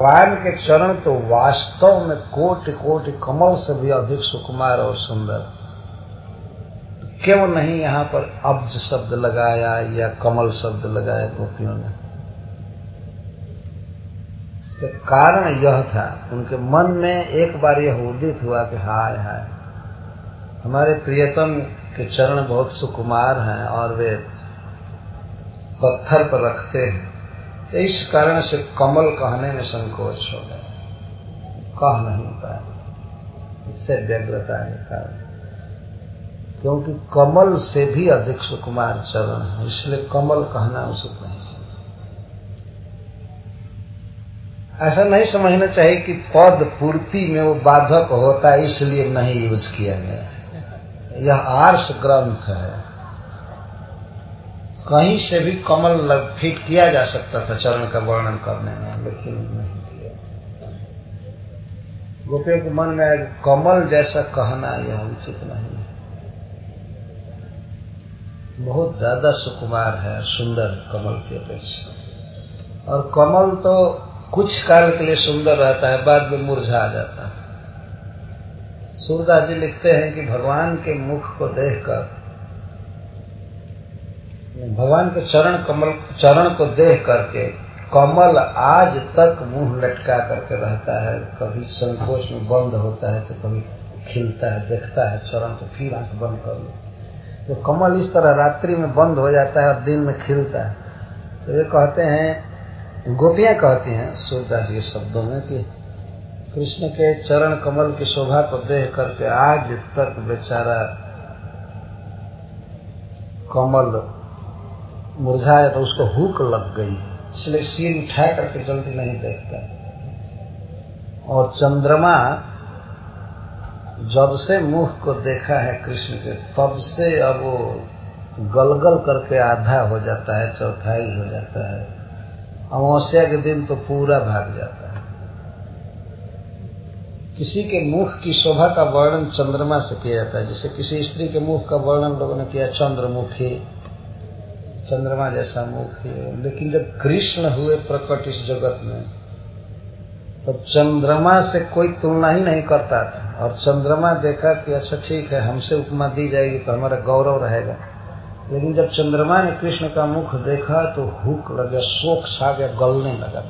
भगवान के चरण तो वास्तव में कोटि कोटि कमल से भी अधिक सुकुमार और सुंदर। क्यों नहीं यहाँ पर अब्ज शब्द लगाया या कमल शब्द लगाया गोपियों ने? इसका कारण यह था, उनके मन में एक बार यह उदित हुआ कि हाय हाय हमारे प्रियतम के चरण बहुत सुकुमार हैं और वे पत्थर पर रखते हैं। तो इस कारण से कमल कहने में संकोच हो गया। कह नहीं पाए इससे व्यग्रता के कारण। क्योंकि कमल से भी अधिक सुकुमार चरण है, इसलिए कमल कहना उचित नहीं ऐसा नहीं समझना चाहिए कि पद पूर्ति में वो बाधक होता है, इसलिए नहीं यूज़ किया गया। यह आर्स ग्रंथ है। कहीं से भी कमल लग, फिट किया जा सकता था चरण का वर्णन करने में, लेकिन नहीं किया। गोपियों के मन में आया कमल जैसा कहना यह उचित नहीं बहुत ज़्यादा सुकुमार है, सुंदर कमल की अपेक्षा। और कमल तो कुछ काल के लिए सुंदर रहता है, बाद में मुरझा जाता है। सूरदास जी लिखते हैं कि भगवान के मुख को देखकर, भगवान के चरण कमल, चरण को देख करके कमल आज तक मुँह लटका करके रहता है। कभी संकोच में बंद होता है तो कभी खिलता है, देखता है, चरण तो फिर आँख बंद कर लो तो कमल इस तरह रात्रि में बंद हो जाता है और दिन में खिलता है। तो ये कहते हैं, गोपियाँ कहती हैं, सूरदास जी के शब्दों में कि कृष्ण के चरण कमल की शोभा को देख करके आज तक बेचारा कमल मुरझाया तो उसको हुक लग गई। इसलिए सिर उठा करके जल्दी नहीं देखता। और चंद्रमा जब से मुख को देखा है कृष्ण के, तब से अब वो गलगल करके आधा हो जाता है, चौथाई हो जाता है। अमावस्या के दिन तो पूरा भाग जाता है। किसी के मुख की शोभा का वर्णन चंद्रमा से किया जाता है। जैसे किसी स्त्री के मुख का वर्णन लोगों ने किया, चंद्रमुखी चंद्रमा जैसा मुख है। लेकिन जब कृष्ण हुए प्रकट इस जगत में, तब चंद्रमा से कोई तुलना ही नहीं करता था। और चंद्रमा देखा कि अच्छा ठीक है, हमसे उपमा दी जाएगी तो हमारा गौरव रहेगा। लेकिन जब चंद्रमा ने कृष्ण का मुख देखा तो हुक लगा, शोक छा गया, गलने लगा।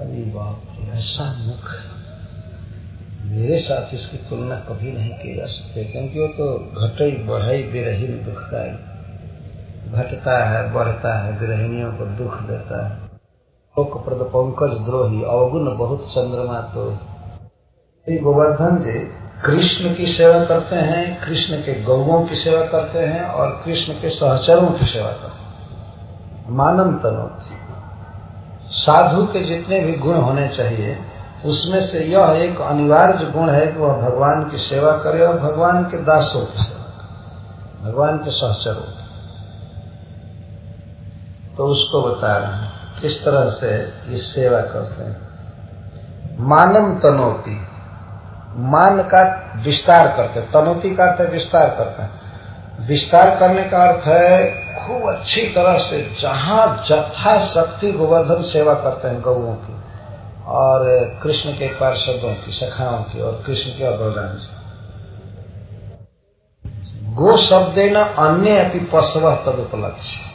अरे बाप ऐसा मुख। मेरे साथ इसकी तुलना कभी नहीं की जा सकती, क्योंकि वो तो घटई बढ़ई बेरहीन दुखता है। घटता है, बढ़ता है विरहिणियों को दुख देता है। लोक प्रद पंकज द्रोही, अवगुण बहुत चंद्रमा तो। गोवर्धन जी, कृष्ण की सेवा करते हैं, कृष्ण के गौवों की सेवा करते हैं और कृष्ण के सहचरों की सेवा करते हैं। मानव तनोत साधु के जितने भी गुण होने चाहिए उसमें से यह एक अनिवार्य गुण है कि वह भगवान की सेवा करे और भगवान के दासों की सेवा करे। भगवान के सहचरों की। तो उसको बता रहे हैं, किस तरह से ये सेवा करते हैं। मानम तनोती मान का विस्तार करते तनोती का अर्थ विस्तार करते हैं। विस्तार करने का अर्थ है, खूब अच्छी तरह से जहाँ जथा शक्ति गोवर्धन सेवा करते हैं गौओं की। और कृष्ण के पार्षदों की, सखाओं की और कृष्ण के और बलराम जी। गो शब्द न अन्य अपनी पशव तदुपलक्ष्य।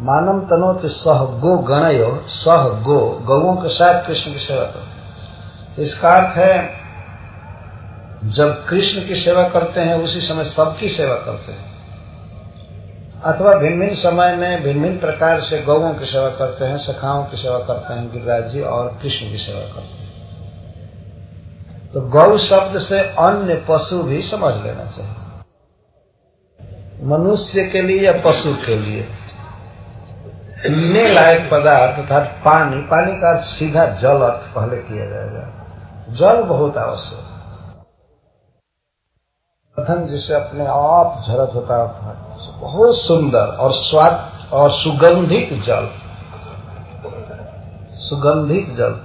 मानव तनोत सह गो गणयो, सह गो, गौओं के साथ कृष्ण की सेवा करो। इसका अर्थ है, जब कृष्ण की सेवा करते हैं, उसी समय सबकी सेवा करते हैं। अथवा भिन्न भिन्न समय में भिन्न भिन्न प्रकार से गौओं की सेवा करते हैं, सखाओं की सेवा करते हैं, गिरिराज जी और कृष्ण की सेवा करते हैं। तो गौ शब्द से अन्य पशु भी समझ लेना चाहिए। मनुष्य के लिए या पशु के लिए। पीने लायक पदार्थ अर्थात पानी पानी का सीधा जल अर्थ पहले किया जाएगा। जल बहुत आवश्यक प्रथम जिसे अपने आप झरत होता था बहुत सुंदर और स्वाद और सुगंधित जल। सुगंधित जल।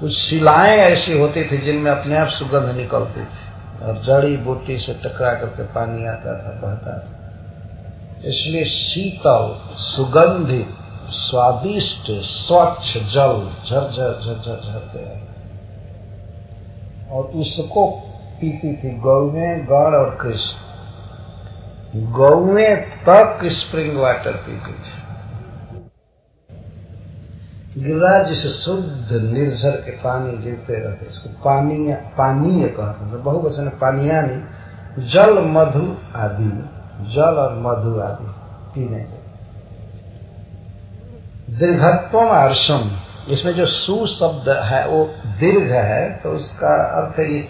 कुछ शिलाएँ ऐसी होती थी जिनमें अपने आप सुगंध निकलती थी। और जड़ी बूटी से टकरा करके पानी आता था, बहता था। इसलिए शीतल, सुगंधित, स्वादिष्ट, स्वच्छ जल झरझर झरझर, झरते हैं। और उसको पीती थी, गौवें गण और कृष्ण। गौवें तक स्प्रिंग वाटर पीती थी। गिरिराज से शुद्ध निर्झर के पानी गिरते रहते इसको पानी पानीय कहते थे। बहुवचन पानियानी जल, मधु आदि जल और मधु आदि पीने के दीर्घत्व आर्षम, इसमें जो सु शब्द है, वो दीर्घ है तो उसका अर्थ ये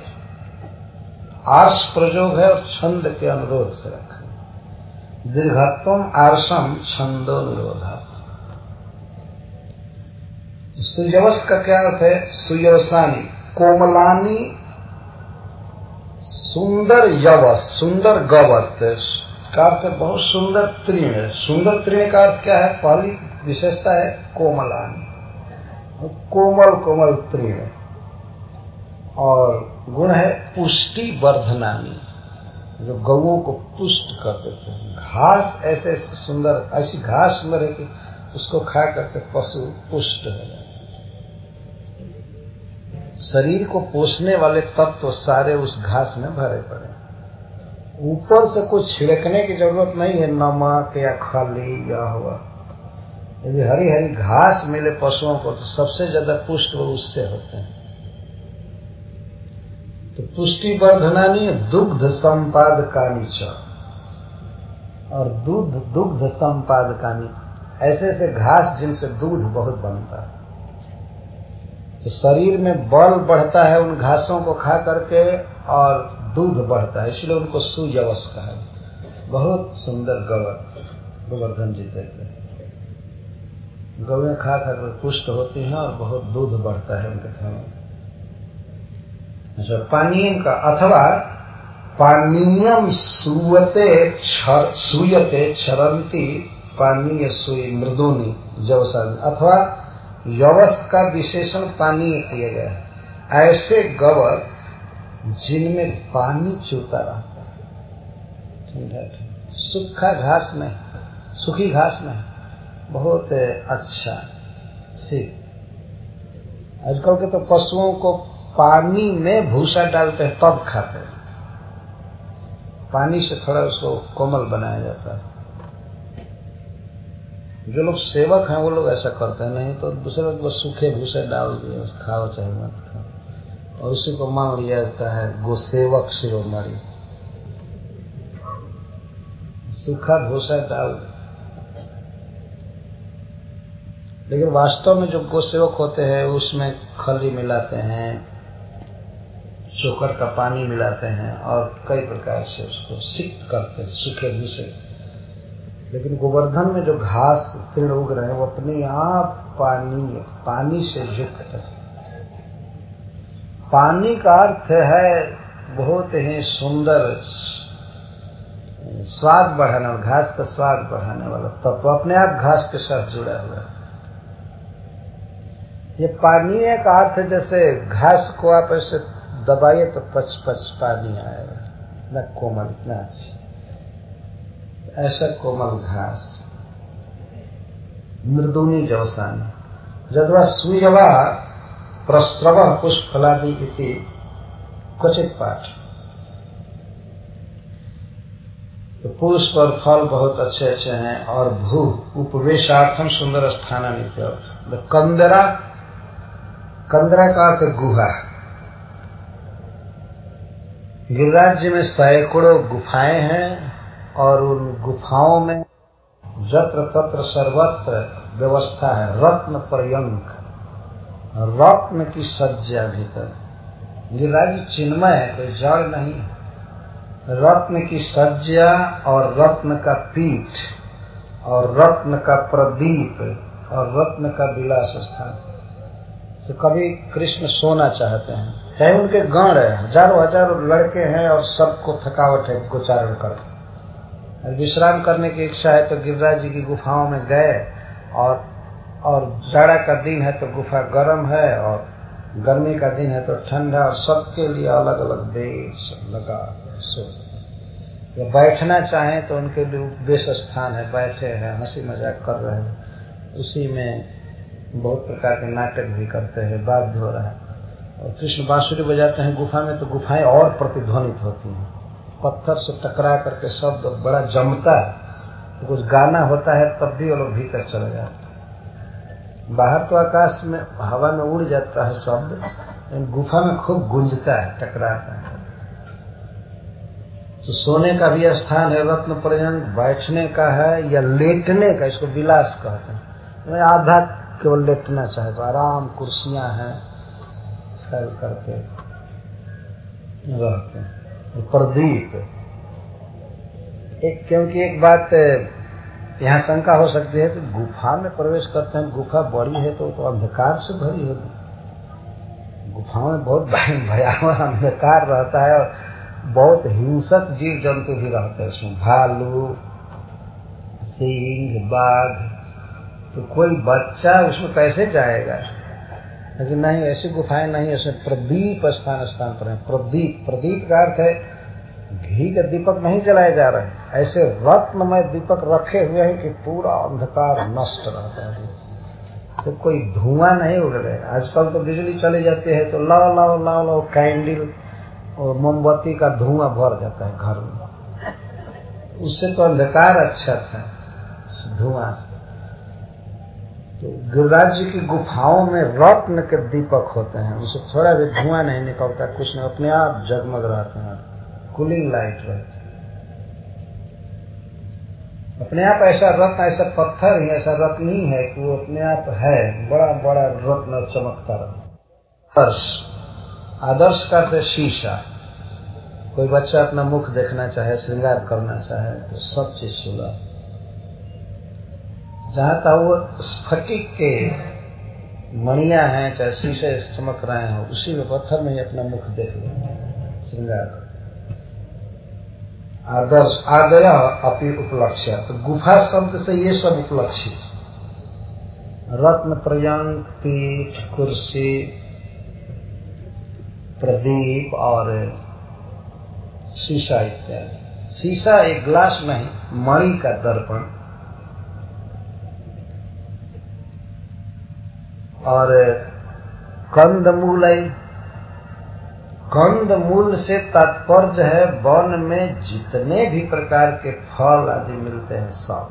आर्ष प्रयोग है और छंद के अनुरोध से रखें। दीर्घत्व आर्षम छंदो निरोधा सुयवस का क्या अर्थ है? सुयवसानी, कोमलानी, सुंदर यवस, सुंदर गवत। का अर्थ है बहुत सुंदर तृण। सुंदर तृण का अर्थ क्या है? पहली विशेषता है कोमलानी। कोमल कोमल तृण। और गुण है पुष्टि वर्धनानी जो गौओं को पुष्ट कर देते हैं। घास ऐसे ऐसे सुंदर, ऐसी घास सुंदर है कि उसको खा करके पशु पुष्ट हो जाए शरीर को पोषने वाले तत्व तो सारे उस घास में भरे पड़े ऊपर से कुछ छिड़कने की ज़रूरत नहीं है, नमक या खली या हुआ। यदि हरी हरी घास मिले पशुओं को तो सबसे ज़्यादा पुष्ट वो उससे होते हैं। तो पुष्टि वर्धनानी दुग्ध संपादकानी च। और दूध दुग्ध संपाद संपादकानी ऐसे ऐसे घास जिनसे दूध बहुत बनता है। तो शरीर में बल बढ़ता है उन घासों को खा करके और दूध बढ़ता है, इसलिए उनको सुयवस कहा बहुत सुंदर गवर गोवर्धन जी देते हैं। गौएँ खा खा कर पुष्ट होती हैं और बहुत दूध बढ़ता है उनके थनों अच्छा पानीयम का अथवा पानीयम सुवते छर, सुयते छरंती पानीय सुई मृदुनी जवसन अथवा यवस का विशेषण पानीय किया गया है। ऐसे गवर जिनमें पानी चूता रहता है। सूखा घास में सूखी घास में बहुत अच्छा। सीख आजकल के तो पशुओं को पानी में भूसा डालते हैं, तब खाते हैं। पानी से थोड़ा उसको कोमल बनाया जाता है। जो लोग सेवक हैं, वो लोग ऐसा करते हैं, नहीं तो दूसरे लोग बस सूखे भूसे डाल दिए खाओ चाहे मत खाओ। और उसी को मान लिया जाता है, गोसेवक शिरोमणि। सूखा भूसा डाल लेकिन वास्तव में जो गोसेवक होते हैं, उसमें खली मिलाते हैं चोकर का पानी मिलाते हैं और कई प्रकार से उसको सिक्त करते हैं, सूखे भूसे लेकिन गोवर्धन में जो घास तीर्ण उग रहे हैं, वो अपने आप पानी पानी से युक्त है। पानी का अर्थ है बहुत ही सुंदर स्वाद बढ़ाने वाला, घास का स्वाद बढ़ाने वाला तब तो अपने आप घास के साथ जुड़ा हुआ है। ये पानी का अर्थ जैसे घास को आप ऐसे दबाइए तो पच पच पानी आएगा न कोमल इतना ऐसा कोमल घास। मृदुनी जवसानी। जदवा सुयवा प्रस्रव पुष्पलादि इति क्वचित पाठ। तो पुष्प और फल बहुत अच्छे अच्छे हैं और भू उपवेशार्थम सुंदर स्थान नित्य अर्थ कंदरा। कंदरा का अर्थ गुहा। गिरिराज जी में सैकड़ों गुफाएँ हैं और उन गुफाओं में जत्र तत्र सर्वत्र व्यवस्था है, रत्न पर्यंक। रत्न की सज्जा भीतर। गिरिराज चिन्मय है, कोई जड़ नहीं रत्न की सज्जा और रत्न का पीठ और रत्न का प्रदीप और रत्न का विलास स्थान। तो कभी कृष्ण सोना चाहते हैं। चाहे उनके गण है, हज़ारों हज़ारों लड़के हैं और सबको थकावट है गोचारण कर विश्राम करने की इच्छा है तो गिरिराज जी की गुफाओं में गए और और जाड़ा का दिन है तो गुफा गर्म है और गर्मी का दिन है तो ठंडा और सबके लिए अलग अलग बेस लगा सो। या बैठना चाहें तो उनके लिए उपदेश स्थान है, बैठे हैं हँसी मज़ाक कर रहे हैं। उसी में बहुत प्रकार के नाटक भी करते हैं, बाध्य हो रहा है। और कृष्ण बांसुरी बजाते हैं गुफा में तो गुफाएँ और प्रतिध्वनित होती हैं। पत्थर से टकरा करके शब्द बड़ा जमता है। कुछ गाना होता है, तब भी वो लोग भीतर चले जाते हैं। बाहर तो आकाश में, हवा में उड़ जाता है शब्द, लेकिन गुफा में खूब गुंजता है, टकराता है। तो सोने का भी स्थान है, रत्न पर्यंत बैठने का है, या लेटने का, इसको विलास कहते हैं। आधा केवल लेटना चाहे तो आराम, कुर्सियाँ हैं फैल करके रहते हैं। प्रदीप। एक क्योंकि एक बात, यहाँ शंका हो सकती है कि गुफा में प्रवेश करते हैं, गुफा बड़ी है तो तो अंधकार से भरी होगी। गुफाओं में बहुत भयावह अंधकार रहता है और बहुत हिंसक जीव जंतु भी रहते हैं उसमें। भालू, सिंह, बाघ तो कोई बच्चा उसमें कैसे जाएगा? लेकिन नहीं ऐसी गुफाएँ नहीं उसमें प्रदीप स्थान स्थान पर है। प्रदीप प्रदीप का अर्थ है, घी के दीपक नहीं जलाए जा रहे ऐसे रत्नमय दीपक रखे हुए हैं कि पूरा अंधकार नष्ट रहता है। तो कोई धुआँ नहीं उड़ रहे आजकल तो बिजली चली जाती है तो लाओ लाओ लाओ लाओ कैंडल और मोमबत्ती का धुआँ भर जाता है घर में। उससे तो अंधकार अच्छा था, धुआँ से। तो गिरिराज जी की गुफाओं में रत्न के दीपक होते हैं। उनसे थोड़ा भी धुआँ नहीं निकलता, कुछ नहीं, अपने आप जगमग रहते हैं। कूलिंग लाइट रहती अपने आप ऐसा रत्न, ऐसा पत्थर ही, ऐसा रत्न ही है कि वो अपने आप है। बड़ा बड़ा रत्न चमकता रहता आदर्श। आदर्श करते शीशा। कोई बच्चा अपना मुख देखना चाहे, श्रृंगार करना चाहे तो सब चीज़ सुलभ। जहाँ तक वो स्फटिक के मणिया हैं, चाहे शीशे चमक रहे हो, उसी में पत्थर में ही अपना मुख देख लो। श्रृंगार। आदर्श, आदय अपनी उपलक्ष्य। तो गुफा शब्द से ये सब उपलक्षित। रत्न, प्रयंक, पीठ, कुर्सी, प्रदीप और शीशा इत्यादि। शीशा एक ग्लास नहीं, मणि का दर्पण। और कंद मूल कंद मूल से तात्पर्य है, वन में जितने भी प्रकार के फल आदि मिलते हैं, सब।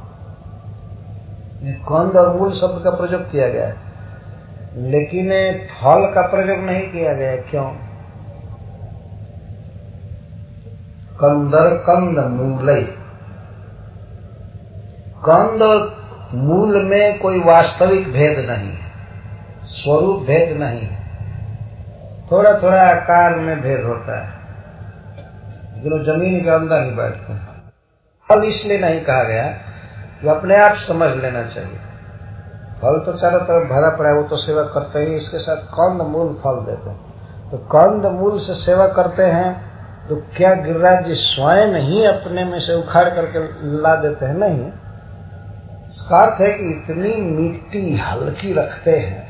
कंद और मूल शब्द का प्रयोग किया गया है। लेकिन फल का प्रयोग नहीं किया गया क्यों? कंदर कंद मूल कंद और मूल में कोई वास्तविक भेद नहीं है। स्वरूप भेद नहीं है। थोड़ा थोड़ा आकार में भेद होता है। लेकिन वो ज़मीन के अंदर ही बैठते हैं। फल इसलिए नहीं कहा गया कि अपने आप समझ लेना चाहिए। फल तो चारों तरफ़ भरा पड़ा है, वो तो सेवा करते ही। इसके साथ कंद मूल फल देते हैं। तो कंद मूल से सेवा करते हैं तो क्या गिरिराज जी स्वयं ही अपने में से उखाड़ करके ला देते हैं? नहीं। इसका अर्थ है कि इतनी मिट्टी हल्की रखते हैं।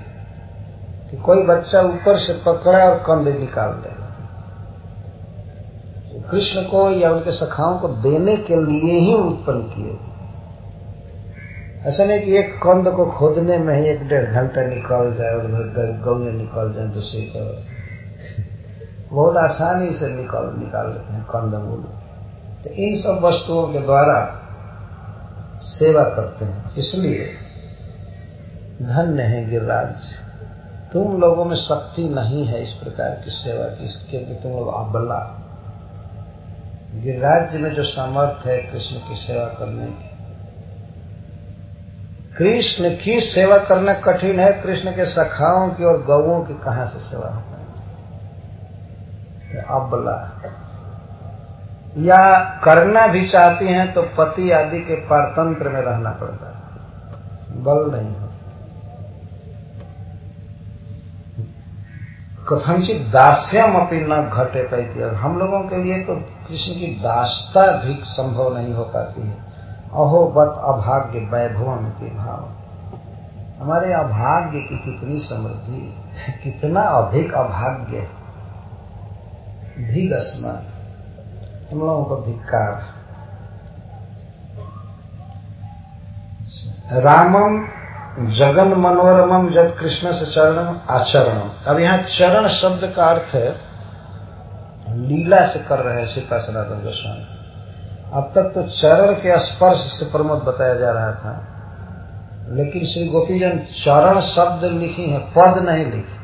कि कोई बच्चा ऊपर से पकड़ा और कंधे निकाल दे। तो कृष्ण को या उनके सखाओं को देने के लिए ही उत्पन्न किए। ऐसा नहीं कि एक कंद को खोदने में ही एक डेढ़ घंटा निकल जाए और उधर गौए निकल जाए दूसरी तरफ़ बहुत आसानी से निकल निकाल लेते हैं कंद मूल। तो इन सब वस्तुओं के द्वारा सेवा करते हैं। इसलिए धन्य है गिरिराज तुम लोगों में शक्ति नहीं है इस प्रकार की सेवा की, क्योंकि तुम लोग अबला। गिरिराज्य में जो सामर्थ्य है कृष्ण की सेवा करने की। कृष्ण की सेवा करना कठिन है, कृष्ण के सखाओं की और गौओं की कहाँ से सेवा हो पाएगी? अबला। या करना भी चाहती हैं तो पति आदि के पारतंत्र में रहना पड़ता है। बल नहीं है कथनचित दास्यम अपनी न घटे पैती हम लोगों के लिए तो कृष्ण की दास्ता भी संभव नहीं हो पाती है। अहो बत अभाग्य वैभवम के भाव। हमारे अभाग्य की कितनी समृद्धि <laughs> कितना अधिक अभाग्य धिग हम लोगों को धिक्कार। रामम जगन मनोरमम जब कृष्ण से चरणम आचरणम अब यहाँ चरण शब्द का अर्थ है, लीला से कर रहे हैं श्रीपा सनातन गोस्वामी। अब तक तो चरण के स्पर्श से प्रमोद बताया जा रहा था। लेकिन श्री गोपीजन चरण शब्द लिखी है, पद नहीं लिखी।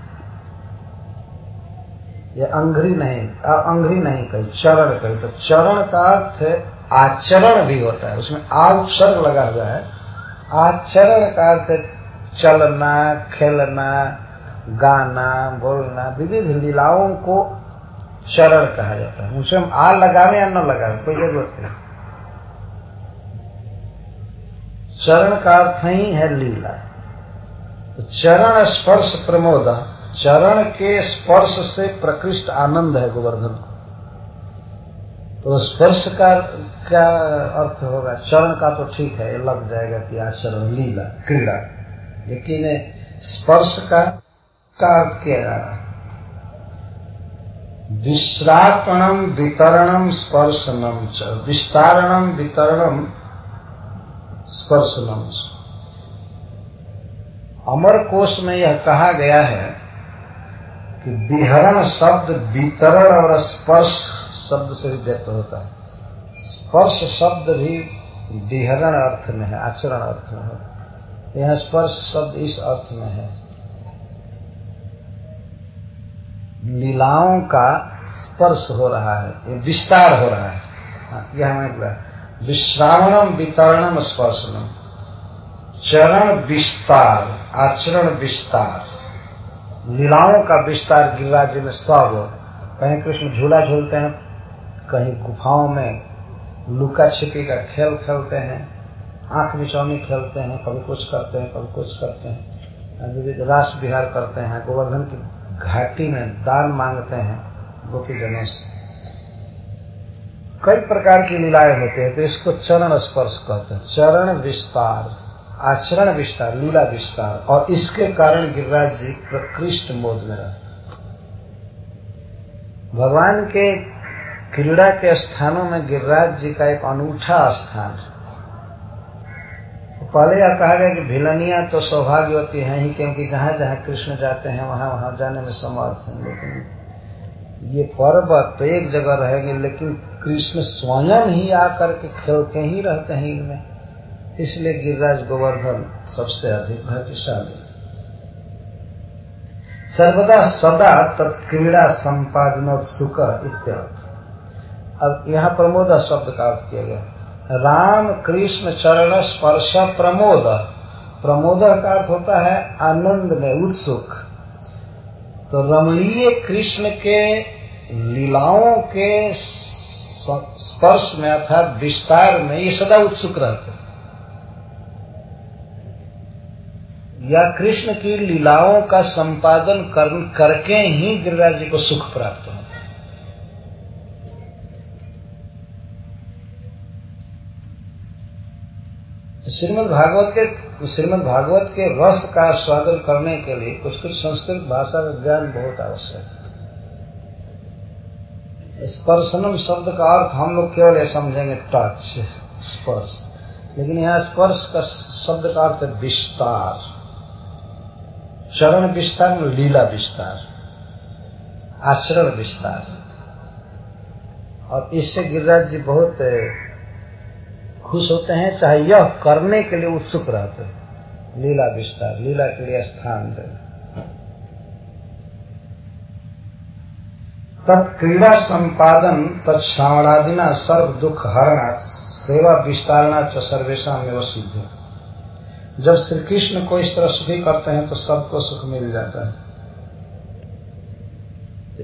ये अंग्री नहीं अंग्री नहीं कही, चरण कही। तो चरण का अर्थ आचरण भी होता है। उसमें आग सर्ग लगा हुआ है। आचरण का अर्थ चलना, खेलना, गाना, बोलना, विविध लीलाओं को चरण कहा जाता है। उनसे हम आ लगावे या न लगावे, कोई ज़रूरत नहीं। चरण का अर्थ ही है लीला। तो चरण स्पर्श प्रमोद, चरण के स्पर्श से प्रकृष्ट आनंद है गोवर्धन को। तो स्पर्श का क्या अर्थ होगा, चरण का तो ठीक है लग जाएगा कि आचरण, लीला, क्रीड़ा। लेकिन स्पर्श का का अर्थ किया जा रहा विश्रापणम वितरणम स्पर्शनम च, विस्तारणम वितरणम स्पर्शनम अमर कोश में यह कहा गया है कि विहरण शब्द वितरण और स्पर्श शब्द से व्यक्त होता है। स्पर्श शब्द भी विहरण अर्थ में है आचरण अर्थ में है। यह स्पर्श शब्द इस अर्थ में है। लीलाओं का स्पर्श हो रहा है विस्तार हो रहा है। हाँ, यह हमें बोला विश्रावणम वितरणम स्पर्शनम। चरण विस्तार आचरण विस्तार। लीलाओं का विस्तार गिरिराज में सब कहीं कृष्ण झूला झूलते हैं कहीं गुफाओं में लुका छिपी का खेल खेलते हैं, आँख बिछौनी खेलते हैं, कभी कुछ करते हैं, कभी कुछ करते हैं। विविध रास विहार करते हैं, गोवर्धन की घाटी में दान मांगते हैं गोपी जनों से। कई प्रकार की लीलाएँ होती है तो इसको चरण स्पर्श कहते हैं। चरण विस्तार, आचरण विस्तार, लीला विस्तार, और इसके कारण गिरिराज जी प्रकृष्ट मोद में रहते भगवान के क्रीड़ा के स्थानों में गिरिराज जी का एक अनूठा स्थान। है पहले यह कहा गया कि भिलनिया तो सौभाग्यवती हैं ही, क्योंकि जहाँ जहाँ कृष्ण जाते हैं, वहाँ वहाँ जाने में समर्थ हैं। लेकिन ये पर्वत तो एक जगह रहेंगे, लेकिन कृष्ण स्वयं ही आकर के खेलते ही रहते हैं इनमें। इसलिए गिरिराज गोवर्धन सबसे अधिक भाग्यशाली। सर्वदा सदा तत्क्रीड़ा संपादनोत्सुक इत्यादि अब यहाँ प्रमोद शब्द का अर्थ किया गया। राम कृष्ण चरण स्पर्श प्रमोद। प्रमोद का अर्थ होता है आनंद में उत्सुक। तो रमणीय कृष्ण के लीलाओं के स्पर्श में अर्थात विस्तार में ये सदा उत्सुक रहते या कृष्ण की लीलाओं का संपादन कर, करके ही गिरिराज जी को सुख प्राप्त होता श्रीमद् भागवत के, श्रीमद् भागवत के रस का स्वादन करने के लिए कुछ संस्कृत भाषा का ज्ञान बहुत आवश्यक है। स्पर्शनम शब्द का अर्थ हम लोग केवल ये समझेंगे टच स्पर्श। लेकिन यहाँ स्पर्श का शब्द का अर्थ है विस्तार। चरण विस्तार में लीला विस्तार, आचरण विस्तार। और इससे गिरिराज जी बहुत खुश होते हैं, चाहे यह करने के लिए उत्सुक रहते हैं। लीला विस्तार, लीला के लिए स्थान दे। तत्क्रीड़ा संपादन तत्श्रावणादिना सर्व दुख हरणा सेवा विस्तारणा च सर्वेशा में सिद्ध। जब श्री कृष्ण को इस तरह सुखी करते हैं तो सबको सुख मिल जाता है।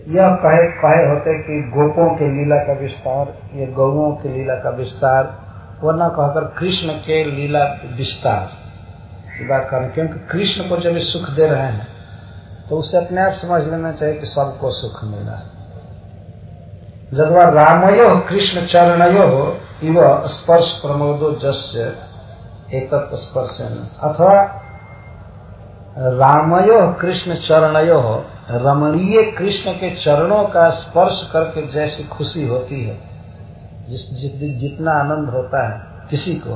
यह कहे कहे होते कि गोपों के लीला का विस्तार, ये गौओं के लीला का विस्तार वरना कहकर कृष्ण के लीला विस्तार की बात कर करें क्योंकि कृष्ण को जब सुख दे रहे हैं तो उसे अपने आप समझ लेना चाहिए कि सबको सुख मिला है। जब वह रामयो कृष्ण चरणयो इव स्पर्श प्रमोदो जस्य एक स्पर्श अथवा रामयो कृष्ण चरणयो रमणीय कृष्ण के चरणों का स्पर्श करके जैसी खुशी होती है जिस जितना आनंद होता है किसी को,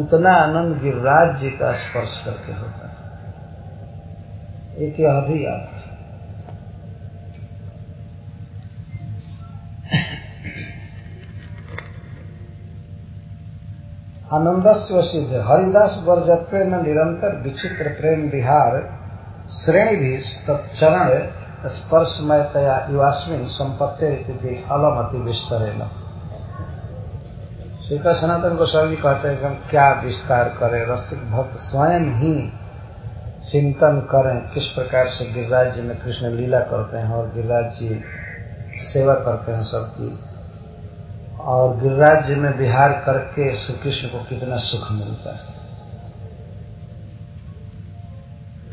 उतना आनंद गिरिराज जी का स्पर्श करके होता है। एक यह भी अर्थ आनंद सिद्ध। हरिदास वर्जत्व न निरंतर विचित्र प्रेम विहार श्रेणी भी तत्चरण स्पर्शमय तया युवास्मिन संपत्ति अलम अलमति विस्तरेण श्रीका सनातन गोस्वामी कहते हैं कि हम क्या विस्तार करें? रसिक भक्त स्वयं ही चिंतन करें। किस प्रकार से गिरिराज जी में कृष्ण लीला करते हैं और गिरिराज जी सेवा करते हैं सबकी। और गिरिराज जी में विहार करके श्री कृष्ण को कितना सुख मिलता है।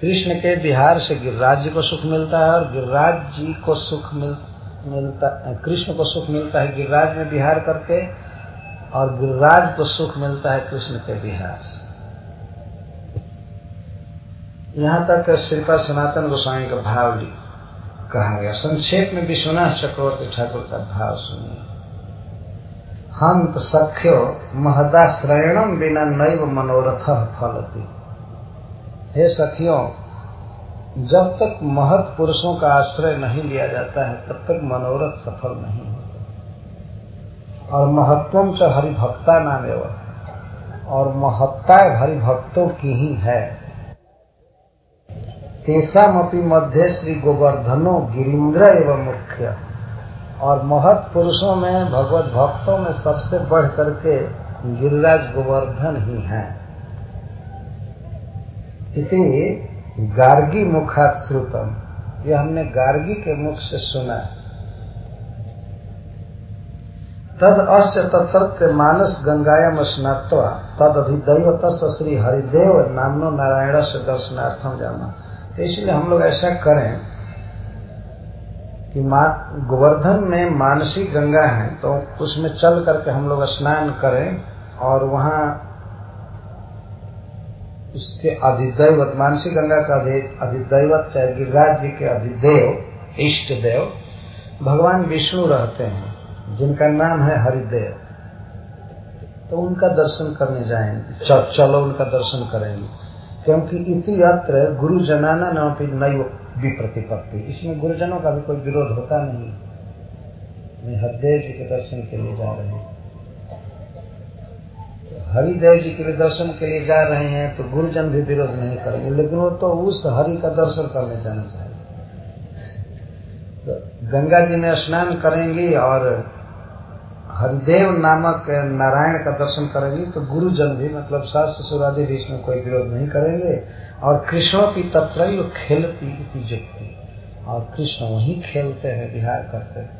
कृष्ण के बिहार से गिरिराज जी को सुख मिलता है और गिरिराज जी को सुख मिल, मिलता कृष्ण को सुख मिलता है। गिरिराज में बिहार करके और गिरिराज को सुख मिलता है कृष्ण के बिहार से यहाँ तक श्रीपद सनातन गोस्वामी का भाव भी कहा गया। संक्षेप में विश्वनाथ चक्रवर्ती ठाकुर का भाव सुनिए। हंत सख्यो महदाश्रयणम बिना नैव मनोरथ फलती। हे सखियों, जब तक महत पुरुषों का आश्रय नहीं लिया जाता है, तब तक मनोरथ सफल नहीं और महत्वम च हरिभक्ता नाम एवं और महत्ता हरिभक्तों की ही है। तेसामपि मध्य श्री गोवर्धनो गिरिंद्र एवं मुख्य। और महत पुरुषों में, भगवत भक्तों में सबसे बढ़ करके गिरिराज गोवर्धन ही है। इति गार्गी मुखात श्रुतम। यह हमने गार्गी के मुख से सुना है। तद अस्य तत्सत्य मानस गंगायाम स्नात्वा, तद अधिदैव श्री हरिदेव नामनो नारायण से दर्शनार्थम जाना। तो इसलिए हम लोग ऐसा करें कि गोवर्धन में मानसी गंगा है तो उसमें चल करके हम लोग स्नान करें और वहाँ उसके अधिदैवत, मानसी गंगा का अधिदैवत, चाहे गिरिराज जी के अधिदेव इष्ट देव भगवान विष्णु रहते हैं। जिनका नाम है हरिदेव तो उनका दर्शन करने जाएँगे। चलो उनका दर्शन करेंगे। क्योंकि इति अत्र गुरुजनाना नवपि नई विप्रतिपत्ति। इसमें गुरुजनों का भी कोई विरोध होता नहीं। मैं हरिदेव जी के दर्शन के लिए जा रहे हैं। हरिदेव जी के दर्शन के लिए जा रहे हैं तो गुरुजन भी विरोध नहीं करेंगे। लेकिन वो तो उस हरि का दर्शन करने जाना चाहिए तो गंगा जी में स्नान करेंगी और हरिदेव नामक नारायण का दर्शन करेंगी तो गुरुजन भी मतलब सास ससुरादि भी इसमें कोई विरोध नहीं करेंगे। और कृष्ण की तत्र खेलती इति और कृष्ण वही खेलते हैं, विहार करते हैं।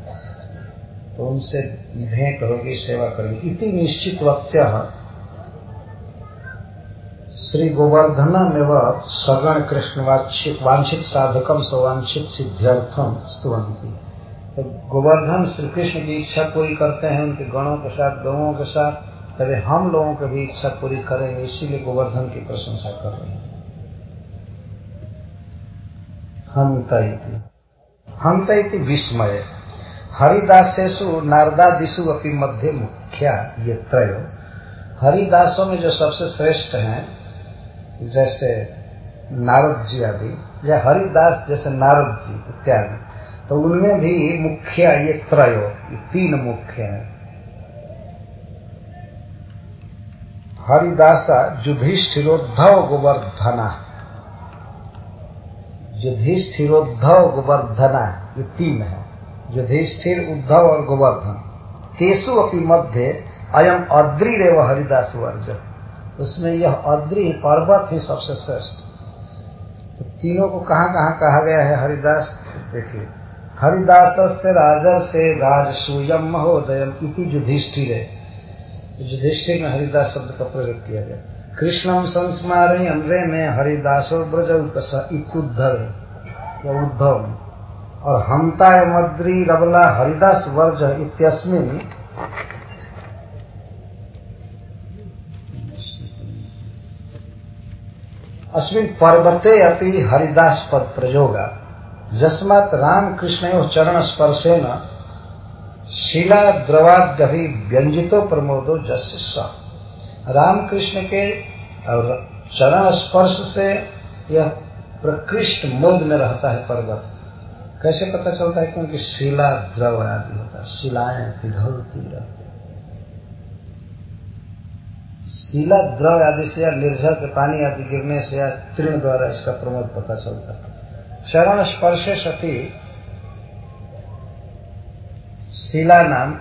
तो उनसे भेंट होगी, सेवा करेंगे। इति निश्चित वक्त्य। श्री गोवर्धन में वह सगण कृष्ण वांछित साधकम सवांछित सिद्ध्यर्थम स्तुवंती तो गोवर्धन श्री कृष्ण की इच्छा पूरी करते हैं, उनके गणों के साथ गौों के साथ, तभी हम लोगों की भी इच्छा पूरी करेंगे, इसीलिए गोवर्धन की प्रशंसा कर रहे हैं। हंत हंत विस्मय। हरिदासेशु नारदादिशु अपनी मध्य मुख्या ये त्रय। हरिदासों में जो सबसे श्रेष्ठ हैं, जैसे नारद जी आदि, या हरिदास जैसे नारद जी इत्यादि। तो उनमें भी मुख्य ये त्रयो, ये तीन मुख्य हैं। हरिदासा युधिष्ठिरोद्धव गोवर्धना युधिष्ठिरोद्धव गोवर्धना ये तीन है। युधिष्ठिर, उद्धव और गोवर्धन। केशु अपनी मध्य, अयम अद्री रेव हरिदास वर्ज उसमें यह अद्री पर्वत ही सबसे श्रेष्ठ। तो तीनों को कहाँ कहाँ कहा गया है हरिदास? देखिए। हरिदास से राजर से राजसूयम महोदय इति युधिष्ठिर। युधिष्ठिर में हरिदास शब्द का प्रयोग किया गया। कृष्णम संस्मार अमरे में हरिदासो ब्रज इतुद्धव या उद्धव। और हमता मद्री रबला हरिदास वर्ज इत्यस्मिन अस्मिन पर्वते अपि हरिदास पद प्रयोगा। यस्मात राम कृष्ण चरण स्पर्शेन शिला द्रवाद्यभि व्यंजितो प्रमोदो जस्य राम कृष्ण के चरण स्पर्श से यह प्रकृष्ट मोद में रहता है पर्वत। कैसे पता चलता है क्योंकि शिला द्रव आदि होता है, शिलाएँ पिघलती रहती शिला द्रव आदि से या निर्झर के पानी आदि गिरने से या तृण द्वारा इसका प्रमोद पता चलता है। चरण स्पर्श सती शिला नाम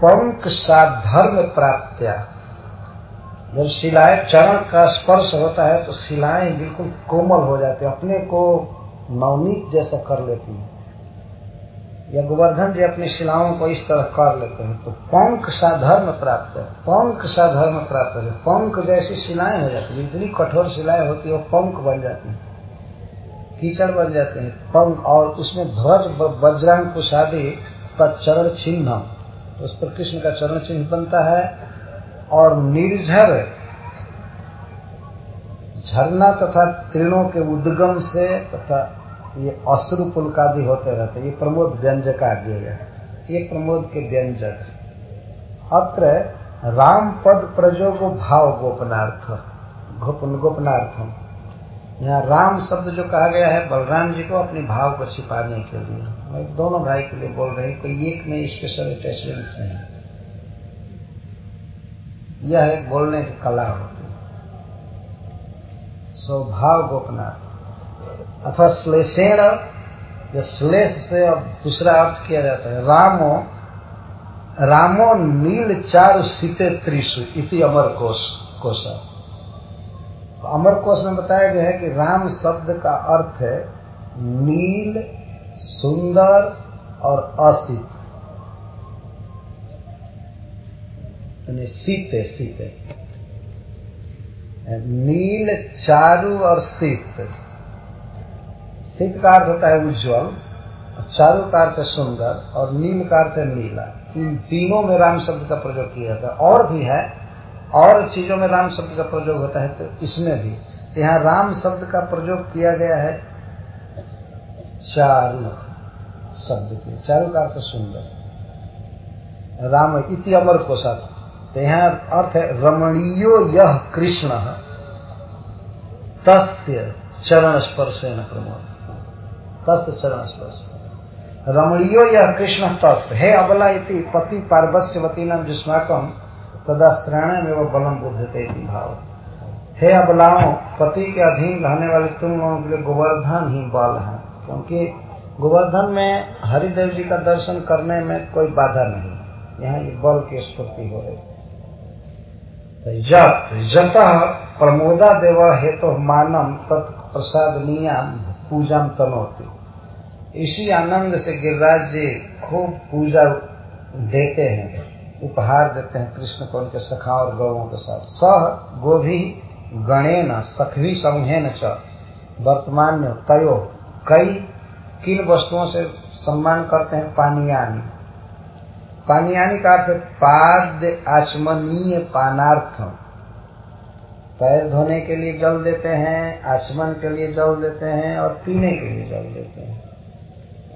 पंक साधर्म प्राप्त्या जब शिलाएँ चरण का स्पर्श होता है तो शिलाएँ बिल्कुल कोमल हो जाती है, अपने को नवनीत जैसा कर लेती है। या गोवर्धन जी अपनी शिलाओं को इस तरह कर लेते हैं तो पंख सा धर्म प्राप्त है। पंख सा धर्म प्राप्त है पंख जैसी शिलाएँ हो जाती है इतनी कठोर शिलाएँ होती है, वो पंख बन जाती है। कीचड़ बन जाते हैं पंख और उसमें ध्वज वज्रांग कुशादी का चरण चिन्ह उस पर कृष्ण का चरण चिन्ह बनता है और निर्झर, झरना तथा तीर्णों के उद्गम से तथा ये अश्रु पुलकादि होते रहते ये प्रमोद व्यंजक आ गया ये प्रमोद के व्यंजक अत्र राम पद प्रजोगो भाव गोपनार्थ गोपन गोपनार्थम। यहाँ राम शब्द जो कहा गया है, बलराम जी को अपने भाव को छिपाने के लिए। मैं दोनों भाई के लिए बोल रहे हैं, कोई एक में स्पेशल अटैचमेंट नहीं। यह एक बोलने की कला होती है। स्वभाव गोपनाथ। अथवा श्लेषेण, या श्लेष से अब दूसरा अर्थ किया जाता है, रामो रामो नील चारु सीते त्रिशु इति अमर कोश, कोशा। तो अमर कोश में बताया गया है कि राम शब्द का अर्थ है नील, सुंदर और असित। सीते सीते। नील, चारु और शीत शीत का अर्थ होता है उज्ज्वल, और चारु का अर्थ है सुंदर, और नील का अर्थ है नीला। इन तीनों में राम शब्द का प्रयोग किया जाता है। और भी है और चीज़ों में राम शब्द का प्रयोग होता है तो इसमें भी। यहाँ राम शब्द का प्रयोग किया गया है, चारु शब्द की। चारू का अर्थ सुंदर। राम इति अमर कोशक तो यहाँ अर्थ है, रमणीयो यह कृष्ण, तस्य चरण स्पर्श न प्रमोद। तस्य चरण स्पर्श रमणीयो यह कृष्ण तस्य है अबला इति पति पार्वस्यवती नाम जिस्माकम तदा श्रेण में वो बलम बुद्धते भाव। हे अबलाओं पति के अधीन रहने वाले तुम लोगों के लिए गोवर्धन ही बल। है क्योंकि गोवर्धन में हरिदेव जी का दर्शन करने में कोई बाधा नहीं। यहाँ ये बल की स्फूर्ति हो रही जत जत प्रमोदा देव हेतु तो मानम तत्प्रसादनीय पूजा तनोती। इसी आनंद से गिरिराज जी खूब पूजा देते हैं। उपहार देते हैं कृष्ण को उनके सखा और गौों के साथ। सह गोभी गणेन सखवी समूहेन च। वर्तमान में तयो कई किन वस्तुओं से सम्मान करते हैं? पानियानी। पानियानी का अर्थ पाद्य आचमनीय पानार्थ। पैर धोने के लिए जल देते हैं, आचमन के लिए जल देते हैं और पीने के लिए जल देते हैं।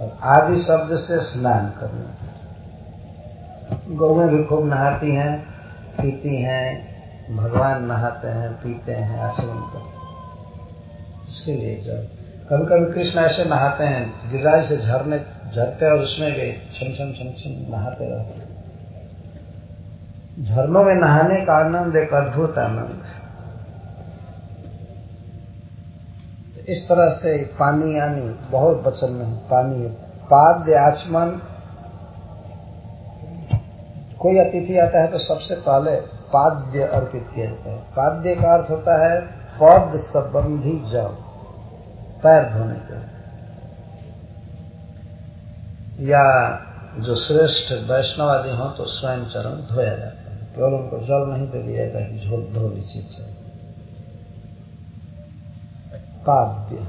और आदि शब्द से स्नान करने। गौएँ भी खूब नहाती हैं, पीती हैं, भगवान नहाते हैं, पीते हैं आचमन करते इसके लिए जल कभी कभी कृष्ण ऐसे नहाते हैं, गिरिराज से झरने, झरते और उसमें भी छम छम छम छम नहाते रहते झरनों में नहाने का आनंद एक अद्भुत आनंद है। इस तरह से पानी यानी बहुत वचन में पानी पाद्य आचमन कोई अतिथि आता है तो सबसे पहले पाद्य अर्पित किया जाता है। पाद्य का अर्थ होता है पद संबंधी जल पैर धोने के। या जो श्रेष्ठ वैष्णव आदि हो तो स्वयं चरण धोया जाता है। केवल उनको जल नहीं दे दिया जाता कि धो लीजिए पाद्य।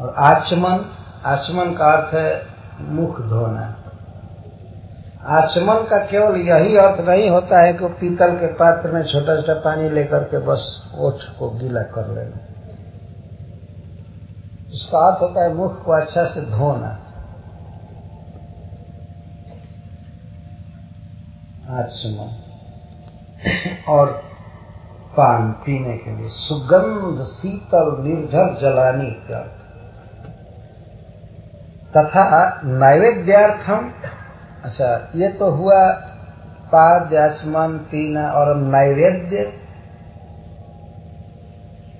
और आचमन आचमन का अर्थ है मुख धोना। आचमन का केवल यही अर्थ नहीं होता है कि पीतल के पात्र में छोटा छोटा पानी लेकर के बस ओठ को गीला कर लेना इसका अर्थ होता है मुख को अच्छा से धोना आचमन। और पान पीने के लिए सुगंध, शीतल निर्झर जलानी इत्यर्थ तथा नैवेद्यार्थम अच्छा ये तो हुआ पाद आचमन पीना और नैवेद्य।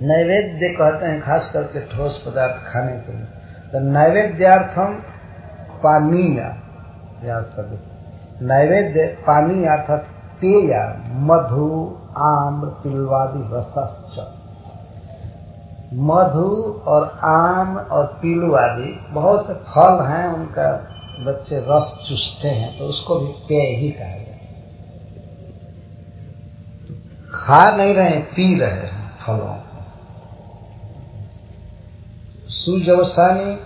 नैवेद्य कहते हैं, खास करके ठोस पदार्थ खाने के लिए। तो नैवेद्यार्थम पानीय नैवेद्य पानी अर्थात पेय, मधु, आम्र, पिलवादी रसश्च मधु और आम और पीलू आदि बहुत से फल हैं उनका। बच्चे रस चूसते हैं तो उसको भी पेय ही कहा जाए खा नहीं रहे, पी रहे हैं फलों को। सुजवसानी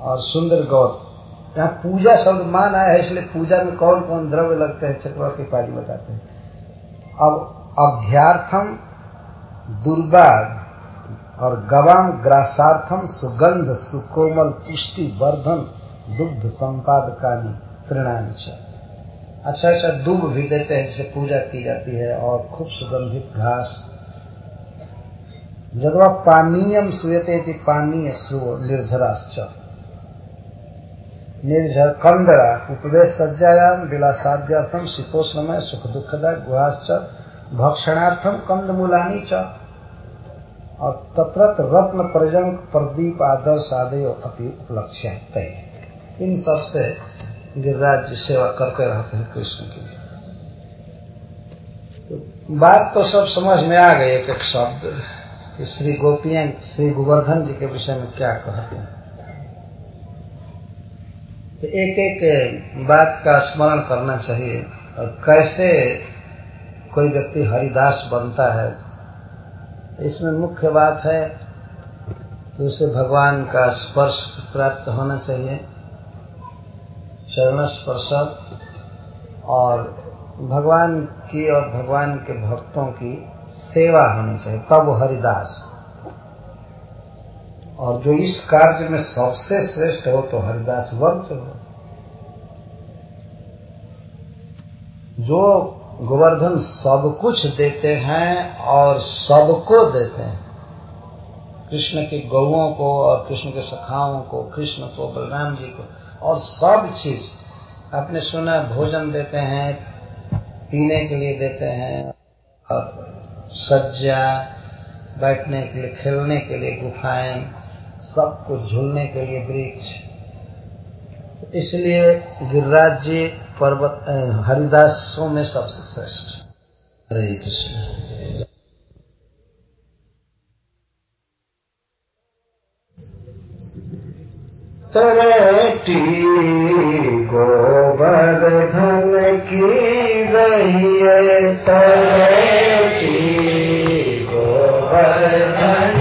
और सुंदर गौर यहाँ पूजा शब्द मान आया है, इसलिए पूजा में कौन कौन द्रव्य लगते हैं चक्रवर्ती पाजी बताते हैं। अब अभ्यार्थम दुर्बाग और गवाम ग्रासार्थम सुगंध, सुकोमल पुष्टि वर्धन, दुग्ध संपादकानी तृणानी अच्छा अच्छा दुब भी देते हैं जिसे पूजा की जाती है और खूब सुगंधित घास। जगवा पानीयम सुयते पानीय स्रुव निर्झराश्च। निर्झर कंदरा उपवेश सज्जायाम विलासाद्यर्थम शीतोष्णमय सुख दुखदा गुहाश्च। भक्षणार्थम कंदमूलानी च। तत्रत रत्न प्रजन प्रदीप आदर्श आदय अपनी उपलक्ष्य तय इन सबसे गिरिराज सेवा करते रहते हैं कृष्ण की तो बात तो सब समझ में आ गई एक एक शब्द, कि श्री गोपियाँ, श्री गोवर्धन जी के विषय में क्या कहते हैं। तो एक एक बात का स्मरण करना चाहिए, और कैसे कोई व्यक्ति हरिदास बनता है इसमें मुख्य बात है कि उसे भगवान का स्पर्श प्राप्त होना चाहिए, चरण स्पर्श, और भगवान की और भगवान के भक्तों की सेवा होनी चाहिए, तब हरिदास। और जो इस कार्य में सबसे श्रेष्ठ हो तो हरिदास वंश हो। जो गोवर्धन सब कुछ देते हैं और सबको देते हैं। कृष्ण के गौओं को और कृष्ण के सखाओं को, कृष्ण को, बलराम जी को, और सब चीज़ आपने सुना भोजन देते हैं, पीने के लिए देते हैं, और सज्जा, बैठने के लिए, खेलने के लिए गुफाएँ, सब कुछ झूलने के लिए वृक्ष। इसलिए गिरिराज जी पर्वत हरिदासों में सबसे श्रेष्ठ। हरे कृष्ण। तरटी गोवर्धन की रही तरटी गोवर्धन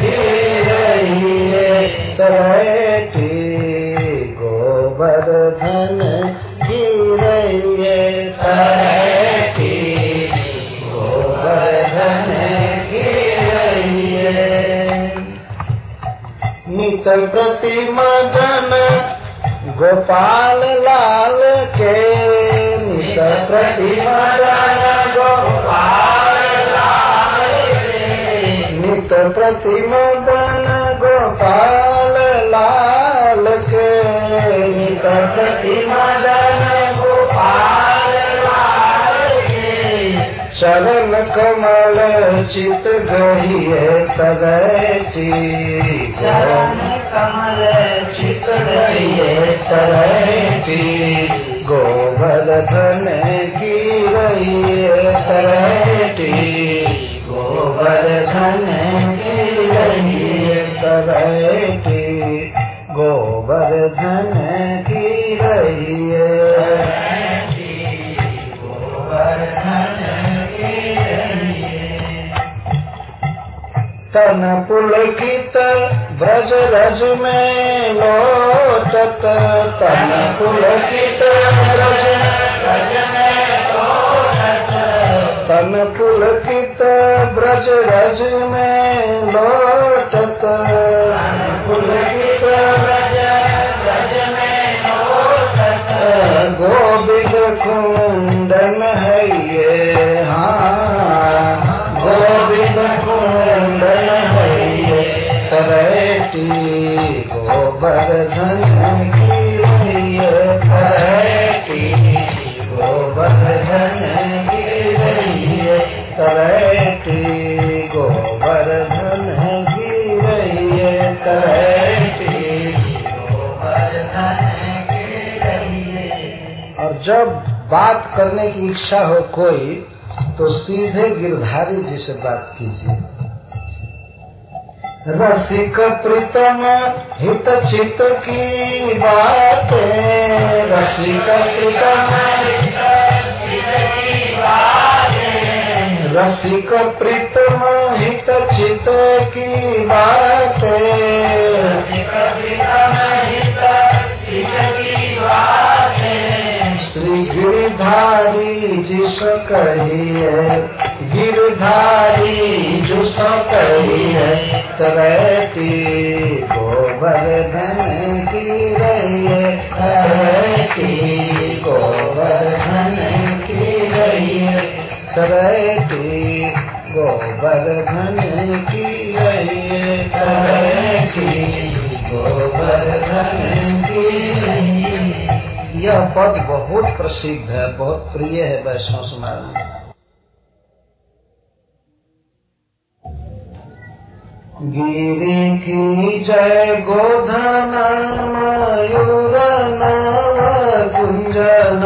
की रही तरटी गोवर्धन नित प्रति मदन गोपाल लाल के नित मदन गोपाल लाल के नित प्रति मदन गोपाल चरण कमल चित गहिए तरती चरण कमल चित गहिए तरती गोवर्धन की रहिए तरती गोवर्धन की रहिए तरती गोवर्धन की रहिए तन पुलकित ब्रज रज में लोटत। तन पुलकित ब्रज तन पुलकित ब्रज रज में लोटत। गोविंद कुंदन है ये गोवर्धन की गोवर्धन की गोवर्धन की रहिए तरती गोवर्धन की रहिए और जब बात करने की इच्छा हो कोई तो सीधे गिरधारी जी से बात कीजिए। रसिक प्रीतम हित चित की बात रसिक प्रीतम रसिक प्रीतम हित चित की बात श्री गिरिधारी जिस कहिए गिरधारी जुस कहिए तरती गोवर्धन की रहिए तरती गोवर्धन की रहिए तरती गोवर्धन की रहिए तरती गोवर्धन की रहिए यह पद बहुत प्रसिद्ध है, बहुत प्रिय है वैष्णव समाज में। गिरी जय गोधन मयूर नव कुंजन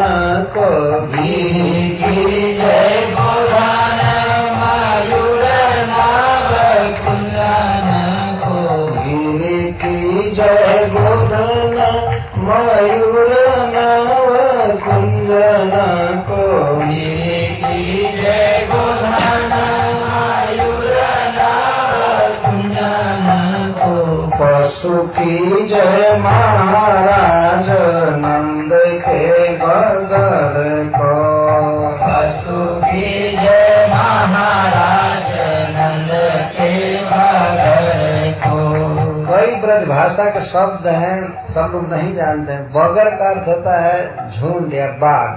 कवि गिरी जय गोधन। की जय महाराज नंद के बदर को। की जय महाराज नंद के बदर को। कई ब्रज भाषा के शब्द हैं सब लोग नहीं जानते हैं। बगर का अर्थ होता है झुंड या बाघ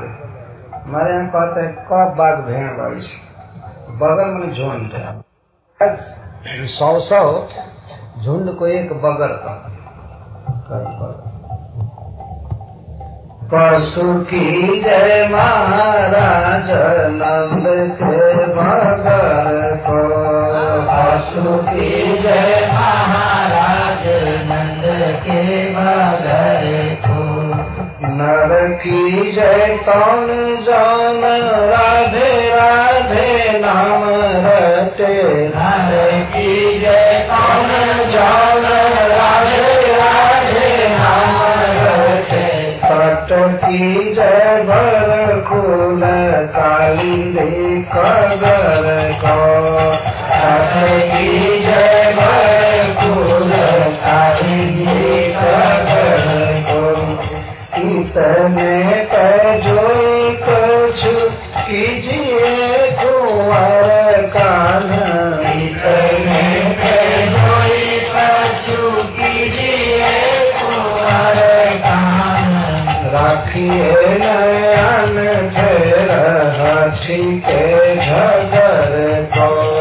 हमारे यहाँ कहते हैं कब बाघ भेड़ बारिश बगर में झुंड। सौ सौ झुंड को एक बगर का। पशु की जय महाराज, नंद के बगर को। पशु की जय महाराज, नंद के बगर को। नर की जय कौन जान, राधे राधे नाम रटे। नर की फूल काली रे कगर को फूल काली रे कगर को इतने जोई कछु कीजिए नयन फेर हाथी के झगर को।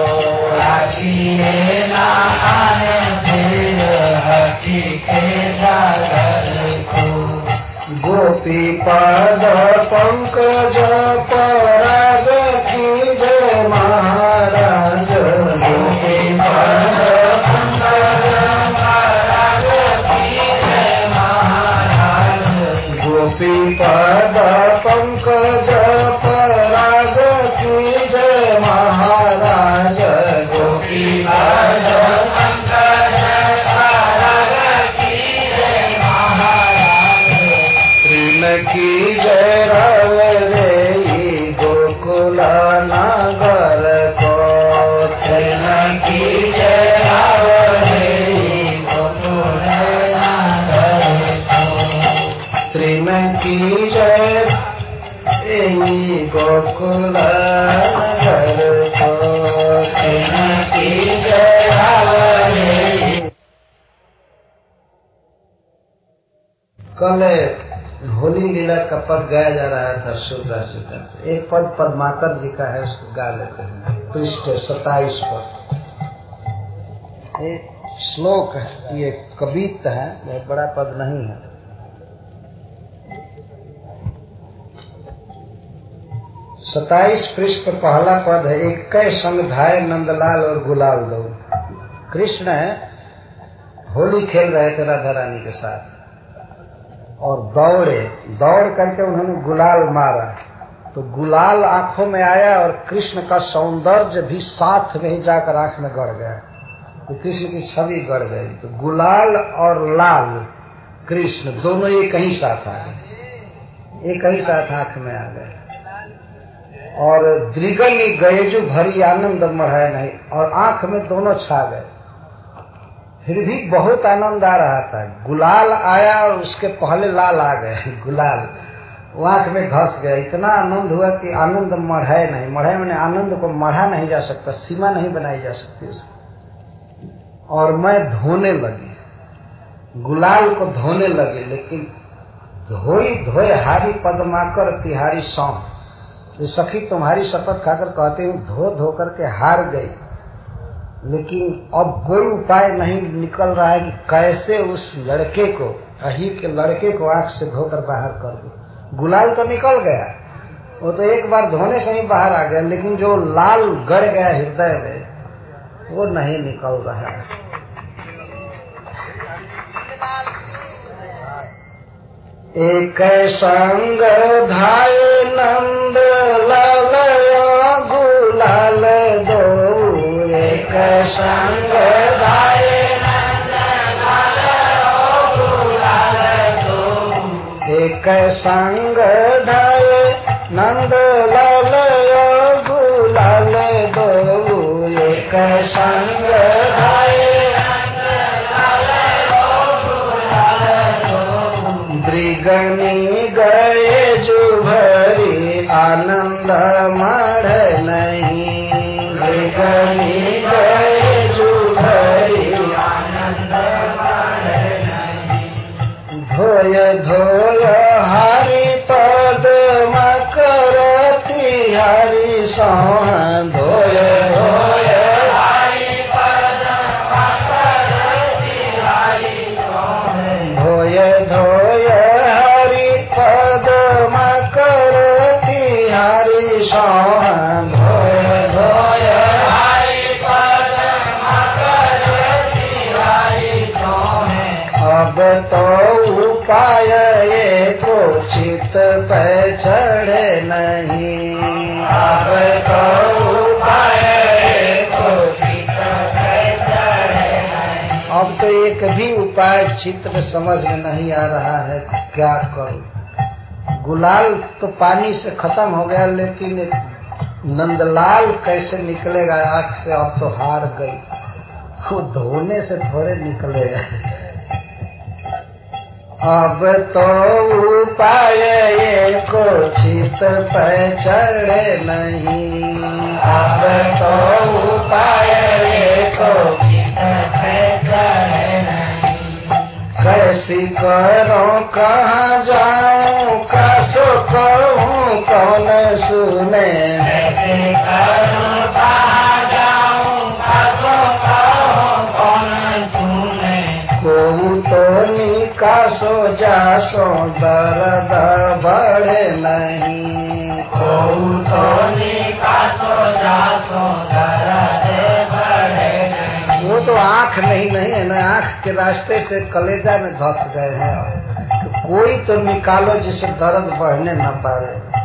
गोपी पद पंकज पराग कल होली लीला का पद गाया जा रहा था सूरदास जी का एक पद पद्माकर जी का है, उसको गा लेते हैं। पृष्ठ सताइस पर एक श्लोक है, ये कवित है बहुत बड़ा पद नहीं है। सताइस पृष्ठ पहला पद है, एक कै संग धाय नंदलाल और गुलाल दो कृष्ण होली खेल रहे थे राधा रानी के साथ। और दौड़े, दौड़ करके उन्होंने गुलाल मारा। तो गुलाल आँखों में आया और कृष्ण का सौंदर्य भी साथ में ही जाकर आँख में गड़ गया। तो कृष्ण की छवि गड़ गई। तो गुलाल और लाल, कृष्ण, दोनों एक ही साथ आ गए। एक ही साथ आँख में आ गए। और द्रिगनी गयजु भरी आनंद मढ़ाए नहीं, और आँख में दोनों छा गए। फिर भी बहुत आनंद आ रहा था। गुलाल आया और उसके पहले लाल आ गए, <laughs> गुलाल। आँख में धस गया इतना आनंद हुआ कि आनंद मढ़ाए नहीं। मढ़ाए मैंने आनंद को मढ़ा नहीं जा सकता, सीमा नहीं बनाई जा सकती उसकी और मैं धोने लगी। गुलाल को धोने लगी, लेकिन धोई धोए हारी पदमाकर तिहारी सौंप। सखी, तुम्हारी शपथ खाकर कहती हूँ, धो धो करके हार गई। लेकिन अब कोई उपाय नहीं निकल रहा है कि कैसे उस लड़के को अहीर के लड़के को आँख से धोकर बाहर कर दो। गुलाल तो निकल गया। वो तो एक बार धोने से ही बाहर आ गया, लेकिन जो लाल गड़ गया हृदय में, वो नहीं निकल रहा। है एक संग धाय नंद लाल गुलाल दो संग धाय एक संग धाय नंद लाल गुलाल दो एक संग धाय द्रिगनी गए जुभरी, आनंद मढ़ नहीं। द्रिगनी धोय धोय हरि पद मकरति हरि सोह चित पे चढ़े नहीं। अब तो नहीं। अब तो एक भी उपाय चित्र समझ में नहीं आ रहा है क्या करूँ? गुलाल तो पानी से खत्म हो गया लेकिन नंदलाल कैसे निकलेगा आँख से? अब तो हार गई। वो धोने से थोड़े निकलेगा। अब तो उपाय एक चित पे चढ़े नहीं। अब तो उपाय नहीं। कैसी करो, कहाँ जाऊँ कैसो कहूँ कौन सुने? कैसे करो, कहाँ को निकासो जासो दर्द बढ़े नहीं। वो तो आँख नहीं नहीं है ना आँख के रास्ते से कलेजा में धस गए हैं। तो कोई तो निकालो जिसे दर्द बढ़ने न पाए।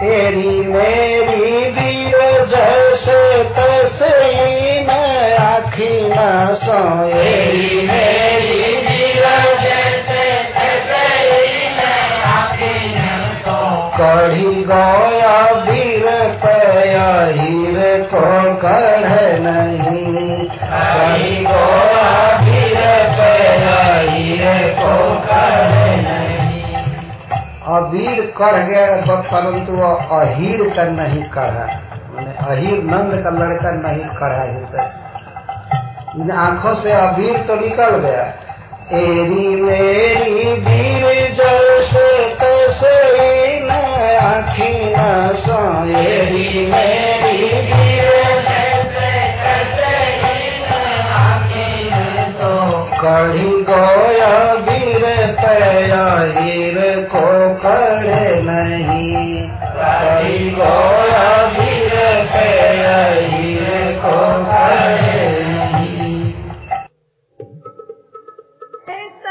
तेरी मेरी वीर जैसे तैसे ही मैं आखी न सोएरी मेरी कढ़ी गया वीर पया हीर को कढ़े नहीं। कढ़ी गया वीर पया हीर को कढ़े नहीं। अबीर कढ़ गया परंतु वो अहीर का नहीं कढ़ा मैंने अहीर नंद का लड़का नहीं कढ़ा हृदय इन आँखों से अबीर तो निकल गया। एरी मेरी वीर जैसे तैसे ही न आखी न सो एरी मेरी वीर ही कढ़ी गोया वीर पया हीर को कढ़े नहीं। कढ़ी गोया सन